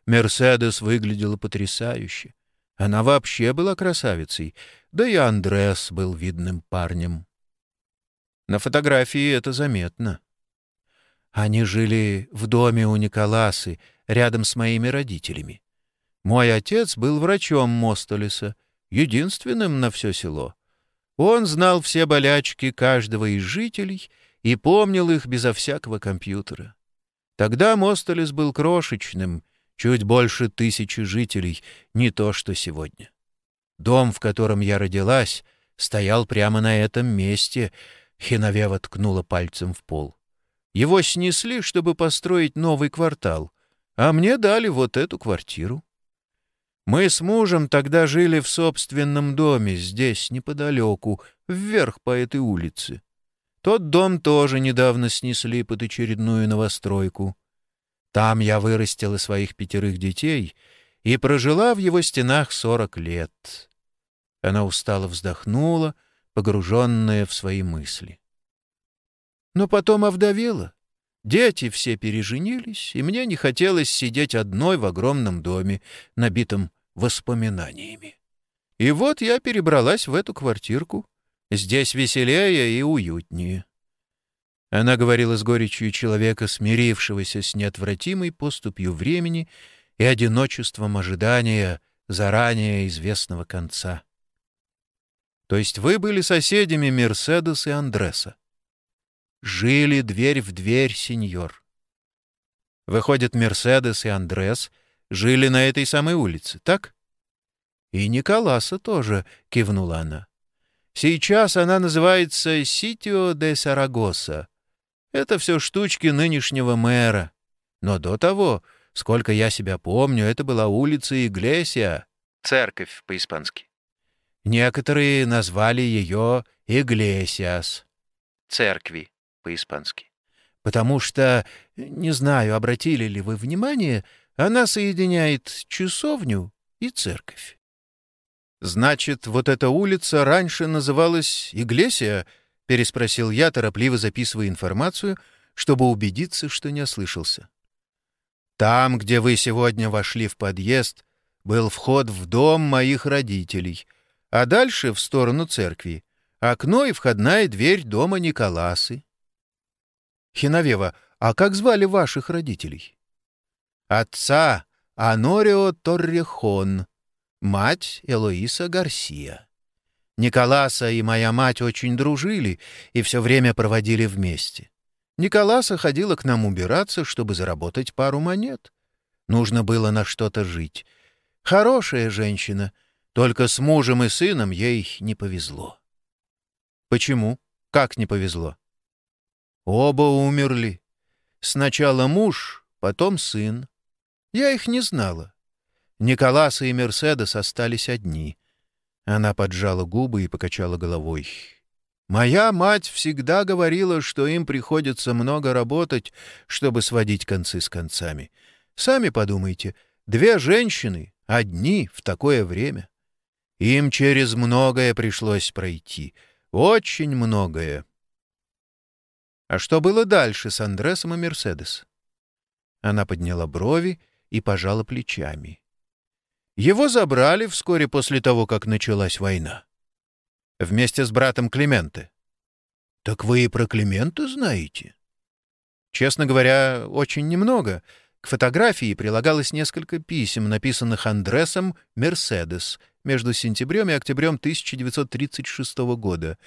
Мерседес выглядела потрясающе. Она вообще была красавицей, да и Андрес был видным парнем. На фотографии это заметно. Они жили в доме у Николасы, рядом с моими родителями. Мой отец был врачом Мостолеса, единственным на все село. Он знал все болячки каждого из жителей и помнил их безо всякого компьютера. Тогда Мостолес был крошечным, чуть больше тысячи жителей, не то что сегодня. Дом, в котором я родилась, стоял прямо на этом месте — Хиновева ткнула пальцем в пол. Его снесли, чтобы построить новый квартал, а мне дали вот эту квартиру. Мы с мужем тогда жили в собственном доме, здесь, неподалеку, вверх по этой улице. Тот дом тоже недавно снесли под очередную новостройку. Там я вырастила своих пятерых детей и прожила в его стенах сорок лет. Она устало вздохнула, погруженная в свои мысли. Но потом овдовела. Дети все переженились, и мне не хотелось сидеть одной в огромном доме, набитом воспоминаниями. И вот я перебралась в эту квартирку. Здесь веселее и уютнее. Она говорила с горечью человека, смирившегося с неотвратимой поступью времени и одиночеством ожидания заранее известного конца. То есть вы были соседями Мерседес и Андреса? Жили дверь в дверь, сеньор. Выходит, Мерседес и Андрес жили на этой самой улице, так? И Николаса тоже, кивнула она. Сейчас она называется Ситио де Сарагоса. Это все штучки нынешнего мэра. Но до того, сколько я себя помню, это была улица Иглесия, церковь по-испански. Некоторые назвали ее Иглесиас, церкви по-испански. Потому что, не знаю, обратили ли вы внимание, она соединяет часовню и церковь. «Значит, вот эта улица раньше называлась Иглесия?» — переспросил я, торопливо записывая информацию, чтобы убедиться, что не ослышался. «Там, где вы сегодня вошли в подъезд, был вход в дом моих родителей, а дальше в сторону церкви — окно и входная дверь дома Николасы. Хиновева, а как звали ваших родителей? Отца Анорио Торрехон, мать Элоиса Гарсия. Николаса и моя мать очень дружили и все время проводили вместе. Николаса ходила к нам убираться, чтобы заработать пару монет. Нужно было на что-то жить. Хорошая женщина — только с мужем и сыном ей не повезло. Почему? Как не повезло? Оба умерли. Сначала муж, потом сын. Я их не знала. Николас и Мерседес остались одни. Она поджала губы и покачала головой. Моя мать всегда говорила, что им приходится много работать, чтобы сводить концы с концами. Сами подумайте, две женщины, одни в такое время. Им через многое пришлось пройти. Очень многое. А что было дальше с Андресом и Мерседес? Она подняла брови и пожала плечами. Его забрали вскоре после того, как началась война. Вместе с братом Клименте. Так вы и про Климента знаете? Честно говоря, очень немного. К фотографии прилагалось несколько писем, написанных Андресом «Мерседес» между сентябрем и октябрем 1936 года.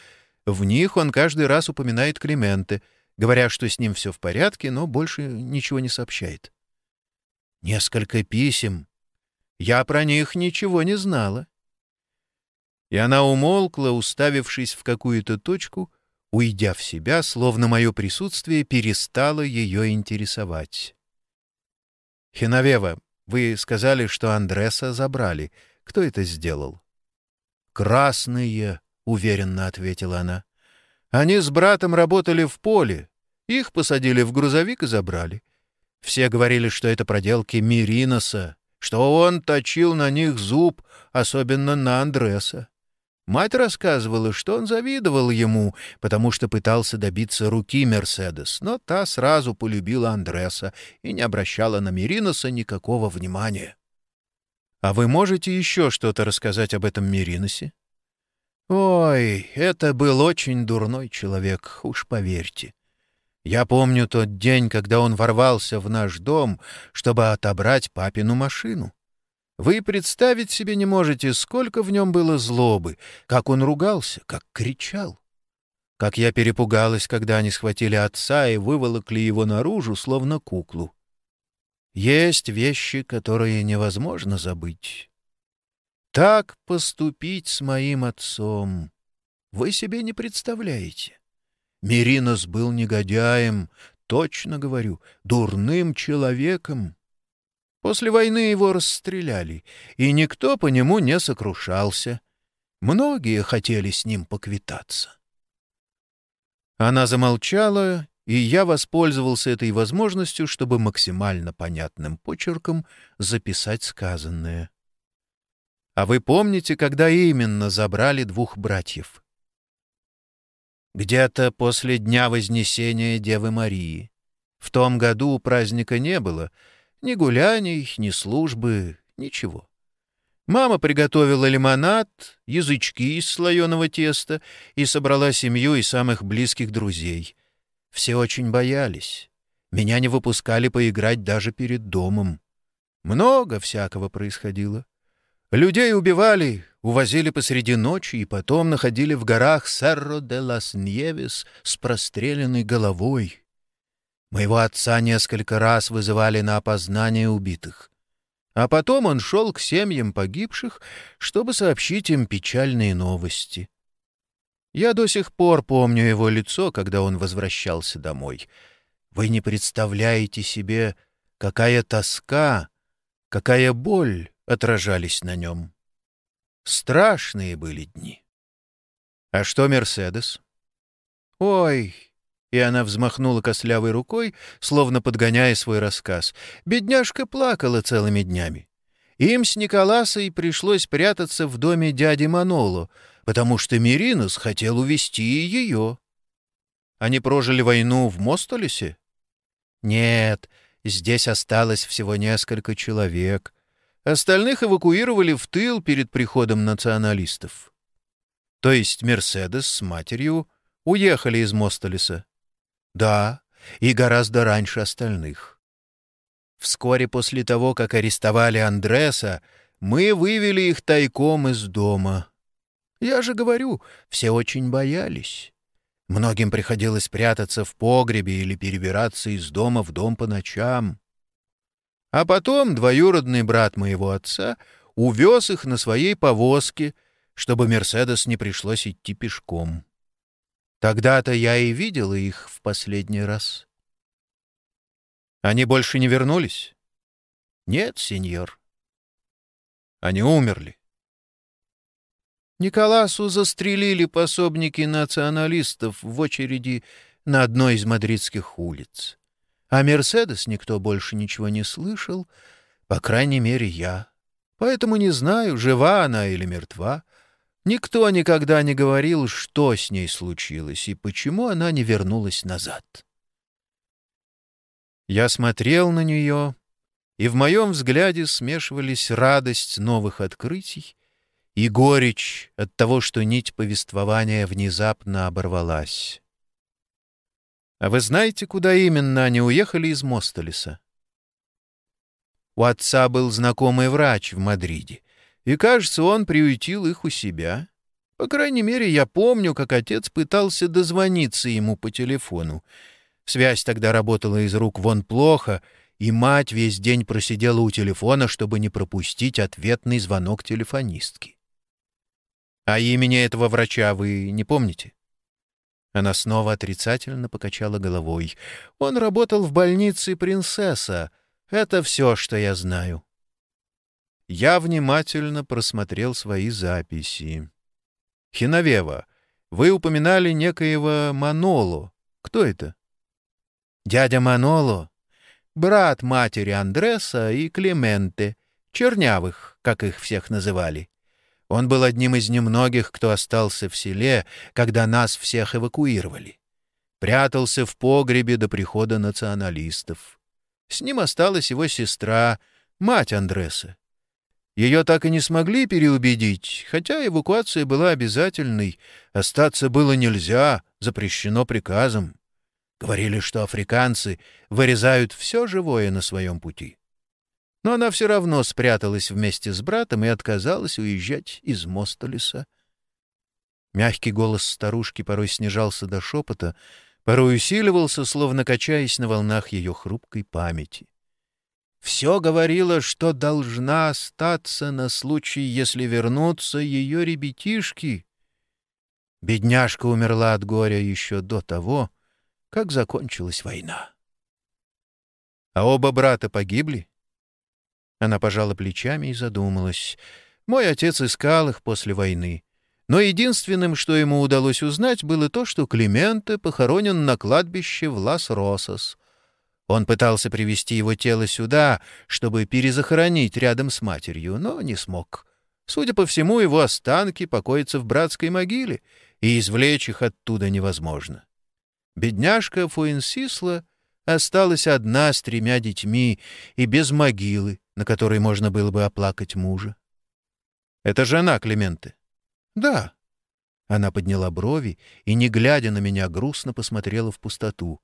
В них он каждый раз упоминает Клименте, говоря, что с ним все в порядке, но больше ничего не сообщает. Несколько писем. Я про них ничего не знала. И она умолкла, уставившись в какую-то точку, уйдя в себя, словно мое присутствие перестало ее интересовать. «Хиновева, вы сказали, что Андреса забрали. Кто это сделал?» «Красные», — уверенно ответила она. «Они с братом работали в поле. Их посадили в грузовик и забрали. Все говорили, что это проделки Мириноса, что он точил на них зуб, особенно на Андреса. Мать рассказывала, что он завидовал ему, потому что пытался добиться руки Мерседес, но та сразу полюбила Андреса и не обращала на Мириноса никакого внимания. «А вы можете еще что-то рассказать об этом Мириносе?» «Ой, это был очень дурной человек, уж поверьте. Я помню тот день, когда он ворвался в наш дом, чтобы отобрать папину машину. Вы представить себе не можете, сколько в нем было злобы, как он ругался, как кричал. Как я перепугалась, когда они схватили отца и выволокли его наружу, словно куклу. Есть вещи, которые невозможно забыть. Так поступить с моим отцом вы себе не представляете. Меринос был негодяем, точно говорю, дурным человеком. После войны его расстреляли, и никто по нему не сокрушался. Многие хотели с ним поквитаться. Она замолчала, и я воспользовался этой возможностью, чтобы максимально понятным почерком записать сказанное. «А вы помните, когда именно забрали двух братьев?» «Где-то после Дня Вознесения Девы Марии. В том году праздника не было — ни гуляний, ни службы, ничего. Мама приготовила лимонад, язычки из слоеного теста и собрала семью и самых близких друзей. Все очень боялись. Меня не выпускали поиграть даже перед домом. Много всякого происходило. Людей убивали, увозили посреди ночи и потом находили в горах Серро де лас Ньевес с простреленной головой. Моего отца несколько раз вызывали на опознание убитых. А потом он шел к семьям погибших, чтобы сообщить им печальные новости. Я до сих пор помню его лицо, когда он возвращался домой. Вы не представляете себе, какая тоска, какая боль отражались на нем. Страшные были дни. А что Мерседес? Ой, и она взмахнула кослявой рукой, словно подгоняя свой рассказ. Бедняжка плакала целыми днями. Им с Николасой пришлось прятаться в доме дяди Маноло, потому что Миринос хотел увести ее. Они прожили войну в Мостолесе? Нет, здесь осталось всего несколько человек. Остальных эвакуировали в тыл перед приходом националистов. То есть Мерседес с матерью уехали из Мостолеса. Да, и гораздо раньше остальных. Вскоре после того, как арестовали Андреса, мы вывели их тайком из дома. Я же говорю, все очень боялись. Многим приходилось прятаться в погребе или перебираться из дома в дом по ночам. А потом двоюродный брат моего отца увез их на своей повозке, чтобы Мерседес не пришлось идти пешком. Тогда-то я и видела их в последний раз. Они больше не вернулись? Нет, сеньор. Они умерли. Николасу застрелили пособники националистов в очереди на одной из мадридских улиц. А Мерседес никто больше ничего не слышал, по крайней мере, я. Поэтому не знаю, жива она или мертва. Никто никогда не говорил, что с ней случилось и почему она не вернулась назад. Я смотрел на нее, и в моем взгляде смешивались радость новых открытий и горечь от того, что нить повествования внезапно оборвалась. А вы знаете, куда именно они уехали из Мостолеса? У отца был знакомый врач в Мадриде, и, кажется, он приютил их у себя. По крайней мере, я помню, как отец пытался дозвониться ему по телефону. Связь тогда работала из рук вон плохо, и мать весь день просидела у телефона, чтобы не пропустить ответный звонок телефонистки. «А имени этого врача вы не помните?» Она снова отрицательно покачала головой. «Он работал в больнице «Принцесса». Это все, что я знаю». Я внимательно просмотрел свои записи. «Хиновева, вы упоминали некоего Маноло. Кто это?» «Дядя Маноло, брат матери Андреса и Клементе, чернявых, как их всех называли. Он был одним из немногих, кто остался в селе, когда нас всех эвакуировали. Прятался в погребе до прихода националистов. С ним осталась его сестра, мать Андреса. Ее так и не смогли переубедить, хотя эвакуация была обязательной, остаться было нельзя, запрещено приказом. Говорили, что африканцы вырезают все живое на своем пути. Но она все равно спряталась вместе с братом и отказалась уезжать из Мостолеса. Мягкий голос старушки порой снижался до шепота, порой усиливался, словно качаясь на волнах ее хрупкой памяти. Все говорило, что должна остаться на случай, если вернутся ее ребятишки. Бедняжка умерла от горя еще до того, как закончилась война. А оба брата погибли? Она пожала плечами и задумалась. Мой отец искал их после войны. Но единственным, что ему удалось узнать, было то, что Клименте похоронен на кладбище в Лас-Росос — он пытался привести его тело сюда, чтобы перезахоронить рядом с матерью, но не смог. Судя по всему, его останки покоятся в братской могиле, и извлечь их оттуда невозможно. Бедняжка Фуэнсисла осталась одна с тремя детьми и без могилы, на которой можно было бы оплакать мужа. «Это жена Клименты?» «Да». Она подняла брови и, не глядя на меня, грустно посмотрела в пустоту.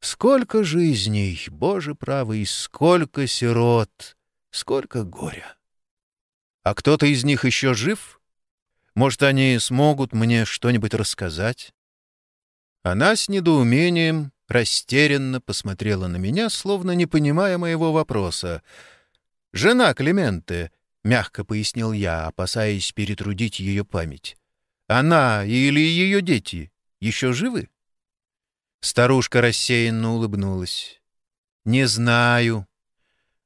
Сколько жизней, Боже правый, сколько сирот, сколько горя! А кто-то из них еще жив? Может, они смогут мне что-нибудь рассказать? Она с недоумением растерянно посмотрела на меня, словно не понимая моего вопроса. «Жена Клименте», — мягко пояснил я, опасаясь перетрудить ее память. «Она или ее дети еще живы?» Старушка рассеянно улыбнулась. «Не знаю.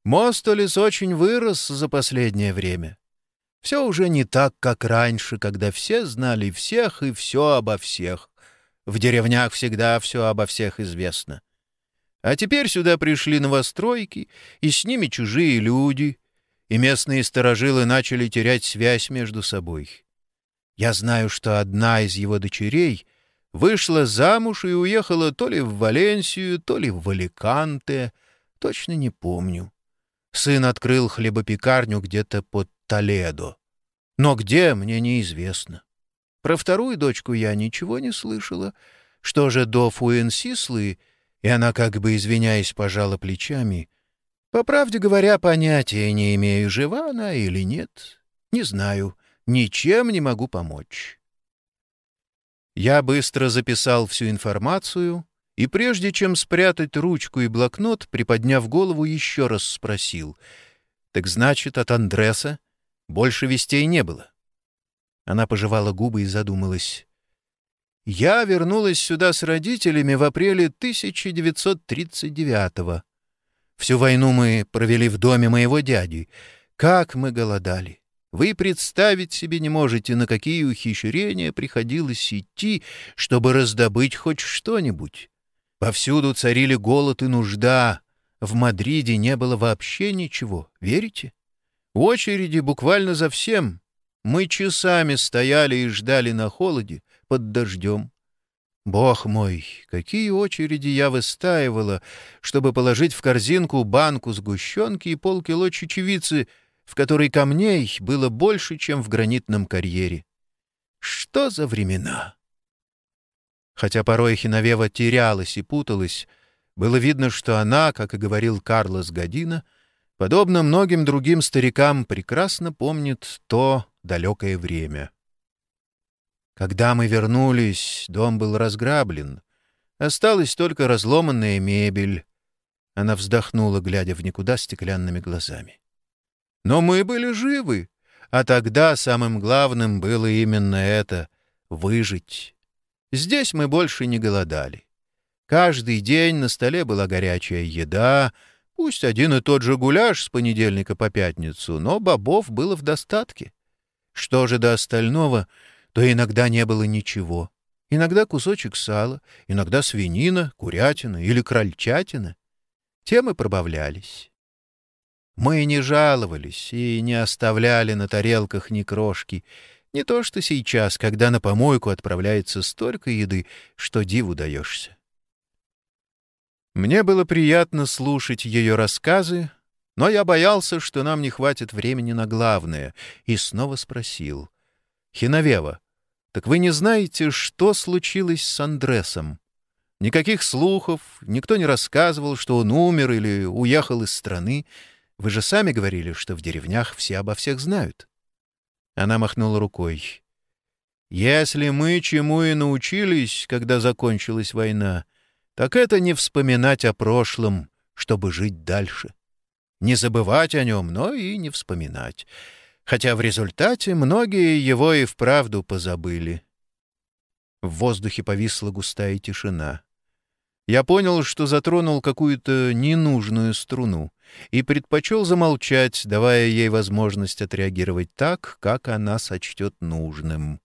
Мостолес очень вырос за последнее время. Все уже не так, как раньше, когда все знали всех и все обо всех. В деревнях всегда все обо всех известно. А теперь сюда пришли новостройки, и с ними чужие люди, и местные сторожилы начали терять связь между собой. Я знаю, что одна из его дочерей — вышла замуж и уехала то ли в Валенсию, то ли в Аликанте, точно не помню. Сын открыл хлебопекарню где-то под Толедо. Но где, мне неизвестно. Про вторую дочку я ничего не слышала. Что же до Фуэнсислы, и она, как бы извиняясь, пожала плечами. По правде говоря, понятия не имею, жива она или нет. Не знаю, ничем не могу помочь. Я быстро записал всю информацию и, прежде чем спрятать ручку и блокнот, приподняв голову, еще раз спросил. «Так значит, от Андреса больше вестей не было?» Она пожевала губы и задумалась. «Я вернулась сюда с родителями в апреле 1939-го. Всю войну мы провели в доме моего дяди. Как мы голодали! Вы представить себе не можете, на какие ухищрения приходилось идти, чтобы раздобыть хоть что-нибудь. Повсюду царили голод и нужда. В Мадриде не было вообще ничего, верите? Очереди буквально за всем. Мы часами стояли и ждали на холоде, под дождем. Бог мой, какие очереди я выстаивала, чтобы положить в корзинку банку сгущенки и полкило чечевицы — в которой камней было больше, чем в гранитном карьере. Что за времена? Хотя порой Хиновева терялась и путалась, было видно, что она, как и говорил Карлос Година, подобно многим другим старикам, прекрасно помнит то далекое время. Когда мы вернулись, дом был разграблен. Осталась только разломанная мебель. Она вздохнула, глядя в никуда стеклянными глазами. Но мы были живы, а тогда самым главным было именно это — выжить. Здесь мы больше не голодали. Каждый день на столе была горячая еда, пусть один и тот же гуляш с понедельника по пятницу, но бобов было в достатке. Что же до остального, то иногда не было ничего. Иногда кусочек сала, иногда свинина, курятина или крольчатина. Тем и пробавлялись. Мы не жаловались и не оставляли на тарелках ни крошки, не то что сейчас, когда на помойку отправляется столько еды, что диву даешься. Мне было приятно слушать ее рассказы, но я боялся, что нам не хватит времени на главное, и снова спросил. «Хиновева, так вы не знаете, что случилось с Андресом? Никаких слухов, никто не рассказывал, что он умер или уехал из страны. Вы же сами говорили, что в деревнях все обо всех знают». Она махнула рукой. «Если мы чему и научились, когда закончилась война, так это не вспоминать о прошлом, чтобы жить дальше. Не забывать о нем, но и не вспоминать. Хотя в результате многие его и вправду позабыли». В воздухе повисла густая тишина. Я понял, что затронул какую-то ненужную струну и предпочел замолчать, давая ей возможность отреагировать так, как она сочтет нужным.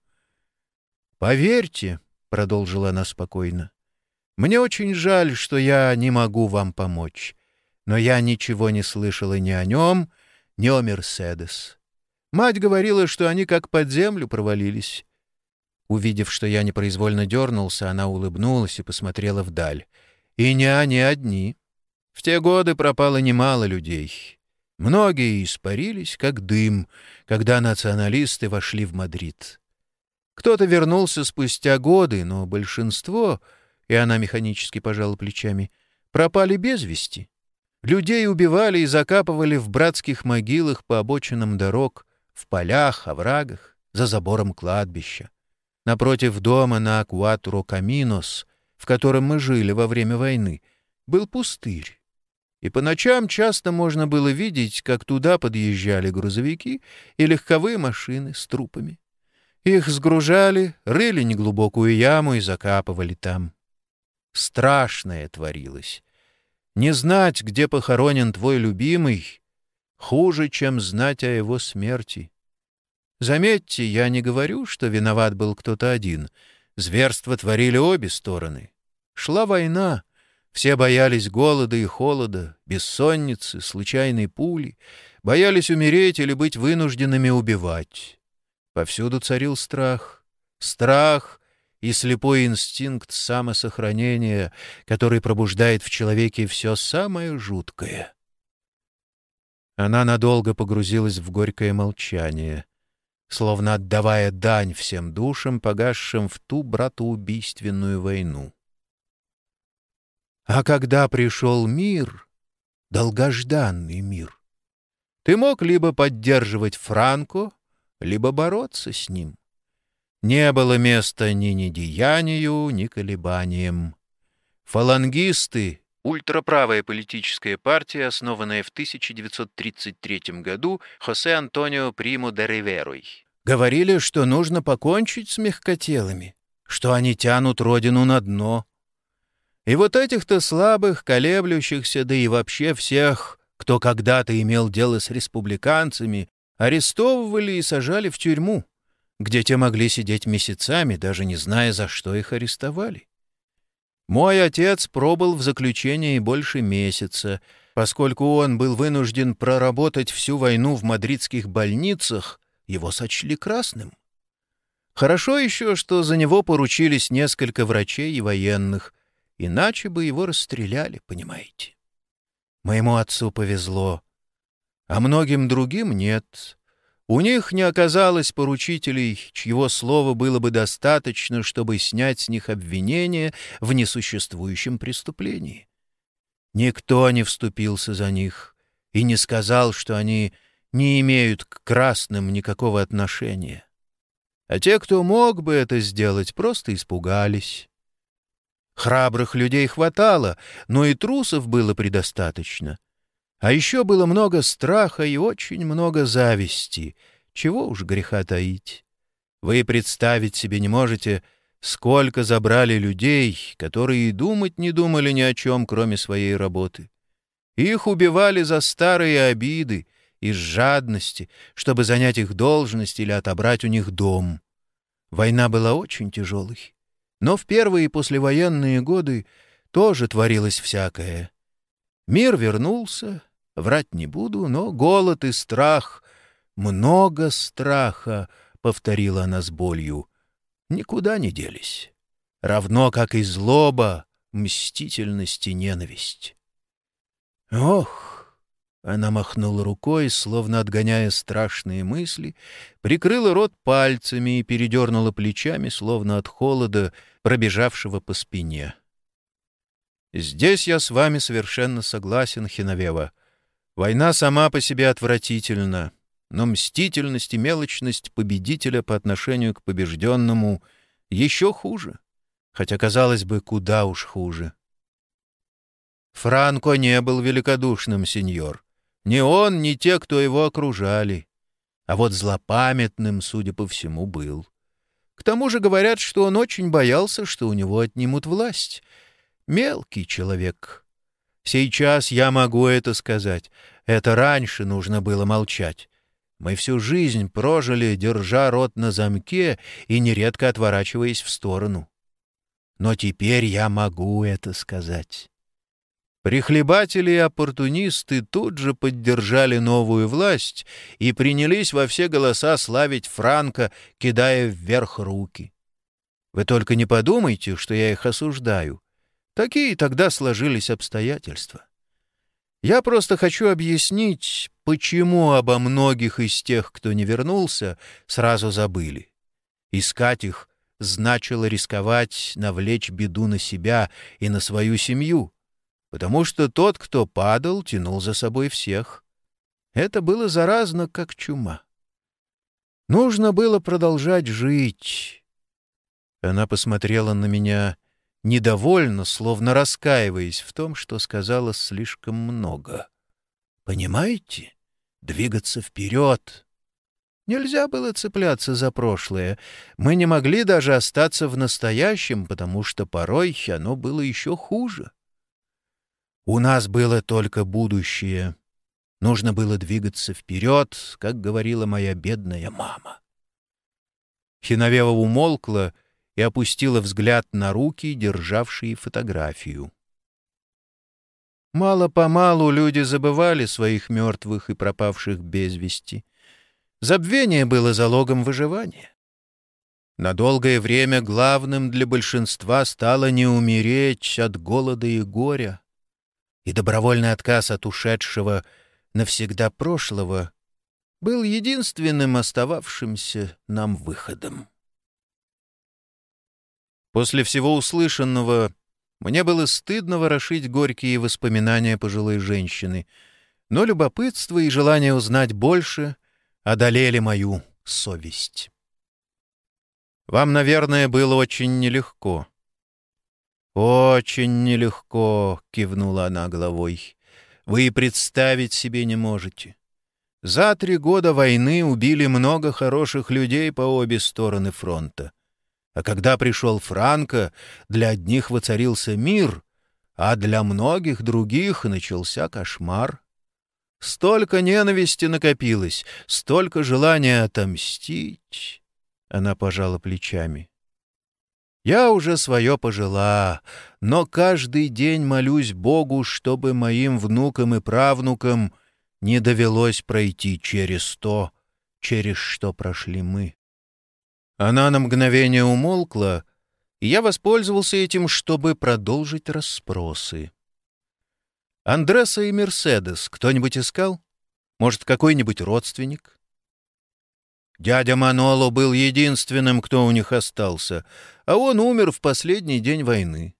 «Поверьте», — продолжила она спокойно, — «мне очень жаль, что я не могу вам помочь, но я ничего не слышала ни о нем, ни о Мерседес. Мать говорила, что они как под землю провалились». Увидев, что я непроизвольно дернулся, она улыбнулась и посмотрела вдаль. «И не они одни». В те годы пропало немало людей. Многие испарились, как дым, когда националисты вошли в Мадрид. Кто-то вернулся спустя годы, но большинство, и она механически пожала плечами, пропали без вести. Людей убивали и закапывали в братских могилах по обочинам дорог, в полях, оврагах, за забором кладбища. Напротив дома на Акуатуро Каминос, в котором мы жили во время войны, был пустырь и по ночам часто можно было видеть, как туда подъезжали грузовики и легковые машины с трупами. Их сгружали, рыли неглубокую яму и закапывали там. Страшное творилось. Не знать, где похоронен твой любимый, хуже, чем знать о его смерти. Заметьте, я не говорю, что виноват был кто-то один. Зверства творили обе стороны. Шла война, все боялись голода и холода, бессонницы, случайной пули, боялись умереть или быть вынужденными убивать. Повсюду царил страх. Страх и слепой инстинкт самосохранения, который пробуждает в человеке все самое жуткое. Она надолго погрузилась в горькое молчание, словно отдавая дань всем душам, погасшим в ту братоубийственную войну. А когда пришел мир, долгожданный мир, ты мог либо поддерживать Франко, либо бороться с ним. Не было места ни недеянию, ни колебаниям. Фалангисты — ультраправая политическая партия, основанная в 1933 году Хосе Антонио Приму де Риверой. Говорили, что нужно покончить с мягкотелыми, что они тянут родину на дно — и вот этих-то слабых, колеблющихся, да и вообще всех, кто когда-то имел дело с республиканцами, арестовывали и сажали в тюрьму, где те могли сидеть месяцами, даже не зная, за что их арестовали. Мой отец пробыл в заключении больше месяца, поскольку он был вынужден проработать всю войну в мадридских больницах, его сочли красным. Хорошо еще, что за него поручились несколько врачей и военных, Иначе бы его расстреляли, понимаете. Моему отцу повезло, а многим другим нет. У них не оказалось поручителей, чьего слова было бы достаточно, чтобы снять с них обвинение в несуществующем преступлении. Никто не вступился за них и не сказал, что они не имеют к красным никакого отношения. А те, кто мог бы это сделать, просто испугались. Храбрых людей хватало, но и трусов было предостаточно. А еще было много страха и очень много зависти. Чего уж греха таить. Вы представить себе не можете, сколько забрали людей, которые и думать не думали ни о чем, кроме своей работы. Их убивали за старые обиды, из жадности, чтобы занять их должность или отобрать у них дом. Война была очень тяжелой. Но в первые послевоенные годы тоже творилось всякое. Мир вернулся, врать не буду, но голод и страх, много страха, — повторила она с болью, — никуда не делись. Равно как и злоба, мстительность и ненависть. Ох! Она махнула рукой, словно отгоняя страшные мысли, прикрыла рот пальцами и передернула плечами, словно от холода, пробежавшего по спине. «Здесь я с вами совершенно согласен, Хиновева. Война сама по себе отвратительна, но мстительность и мелочность победителя по отношению к побежденному еще хуже, хотя, казалось бы, куда уж хуже». Франко не был великодушным, сеньор. Ни он, ни те, кто его окружали. А вот злопамятным, судя по всему, был. К тому же говорят, что он очень боялся, что у него отнимут власть. Мелкий человек. Сейчас я могу это сказать. Это раньше нужно было молчать. Мы всю жизнь прожили, держа рот на замке и нередко отворачиваясь в сторону. Но теперь я могу это сказать. Прихлебатели и оппортунисты тут же поддержали новую власть и принялись во все голоса славить Франка, кидая вверх руки. Вы только не подумайте, что я их осуждаю. Такие тогда сложились обстоятельства. Я просто хочу объяснить, почему обо многих из тех, кто не вернулся, сразу забыли. Искать их значило рисковать навлечь беду на себя и на свою семью — потому что тот, кто падал, тянул за собой всех. Это было заразно, как чума. Нужно было продолжать жить. Она посмотрела на меня недовольно, словно раскаиваясь в том, что сказала слишком много. «Понимаете? Двигаться вперед!» Нельзя было цепляться за прошлое. Мы не могли даже остаться в настоящем, потому что порой оно было еще хуже. У нас было только будущее. Нужно было двигаться вперед, как говорила моя бедная мама. Хиновева умолкла и опустила взгляд на руки, державшие фотографию. Мало-помалу люди забывали своих мертвых и пропавших без вести. Забвение было залогом выживания. На долгое время главным для большинства стало не умереть от голода и горя, и добровольный отказ от ушедшего навсегда прошлого был единственным остававшимся нам выходом. После всего услышанного мне было стыдно ворошить горькие воспоминания пожилой женщины, но любопытство и желание узнать больше одолели мою совесть. Вам, наверное, было очень нелегко. «Очень нелегко», — кивнула она головой. «Вы и представить себе не можете. За три года войны убили много хороших людей по обе стороны фронта. А когда пришел Франко, для одних воцарился мир, а для многих других начался кошмар. Столько ненависти накопилось, столько желания отомстить». Она пожала плечами. Я уже свое пожила, но каждый день молюсь Богу, чтобы моим внукам и правнукам не довелось пройти через то, через что прошли мы. Она на мгновение умолкла, и я воспользовался этим, чтобы продолжить расспросы. Андреса и Мерседес кто-нибудь искал? Может, какой-нибудь родственник? Дядя Маноло был единственным, кто у них остался, а он умер в последний день войны.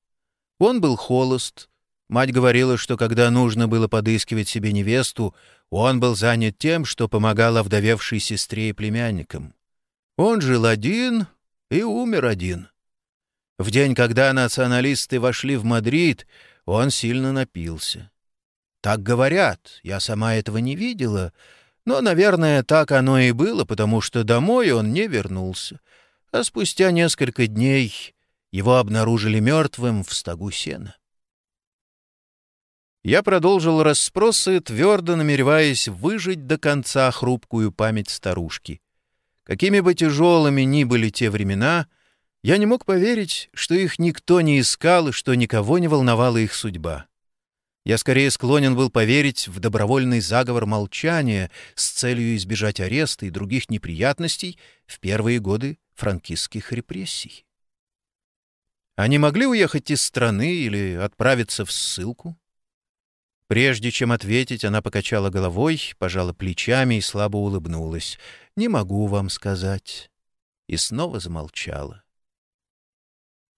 Он был холост. Мать говорила, что когда нужно было подыскивать себе невесту, он был занят тем, что помогал овдовевшей сестре и племянникам. Он жил один и умер один. В день, когда националисты вошли в Мадрид, он сильно напился. Так говорят, я сама этого не видела, но, наверное, так оно и было, потому что домой он не вернулся. А спустя несколько дней его обнаружили мертвым в стогу сена. Я продолжил расспросы, твердо намереваясь выжить до конца хрупкую память старушки. Какими бы тяжелыми ни были те времена, я не мог поверить, что их никто не искал и что никого не волновала их судьба. Я скорее склонен был поверить в добровольный заговор молчания с целью избежать ареста и других неприятностей в первые годы франкистских репрессий. Они могли уехать из страны или отправиться в ссылку? Прежде чем ответить, она покачала головой, пожала плечами и слабо улыбнулась. «Не могу вам сказать». И снова замолчала.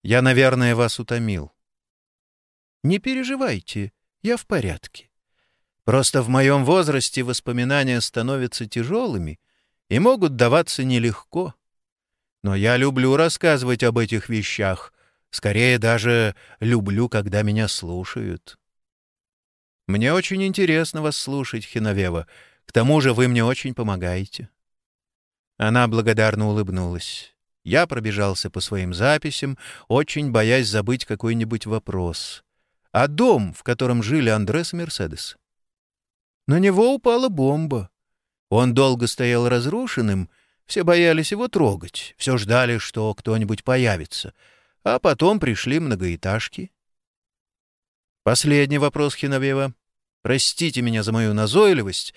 «Я, наверное, вас утомил». «Не переживайте, я в порядке. Просто в моем возрасте воспоминания становятся тяжелыми и могут даваться нелегко. Но я люблю рассказывать об этих вещах, скорее даже люблю, когда меня слушают». Мне очень интересно вас слушать, Хиновева. К тому же вы мне очень помогаете». Она благодарно улыбнулась. Я пробежался по своим записям, очень боясь забыть какой-нибудь вопрос. А дом, в котором жили Андрес и Мерседес? На него упала бомба. Он долго стоял разрушенным, все боялись его трогать, все ждали, что кто-нибудь появится. А потом пришли многоэтажки. Последний вопрос, Хиновева. Простите меня за мою назойливость.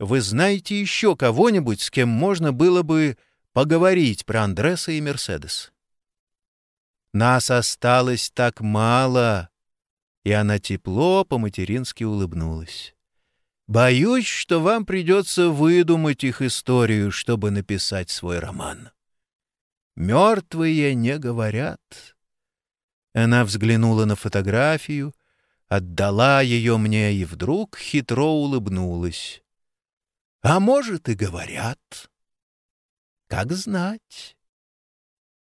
Вы знаете еще кого-нибудь, с кем можно было бы поговорить про Андреса и Мерседес? Нас осталось так мало. И она тепло по-матерински улыбнулась. Боюсь, что вам придется выдумать их историю, чтобы написать свой роман. Мертвые не говорят. Она взглянула на фотографию, отдала ее мне и вдруг хитро улыбнулась. А может, и говорят. Как знать.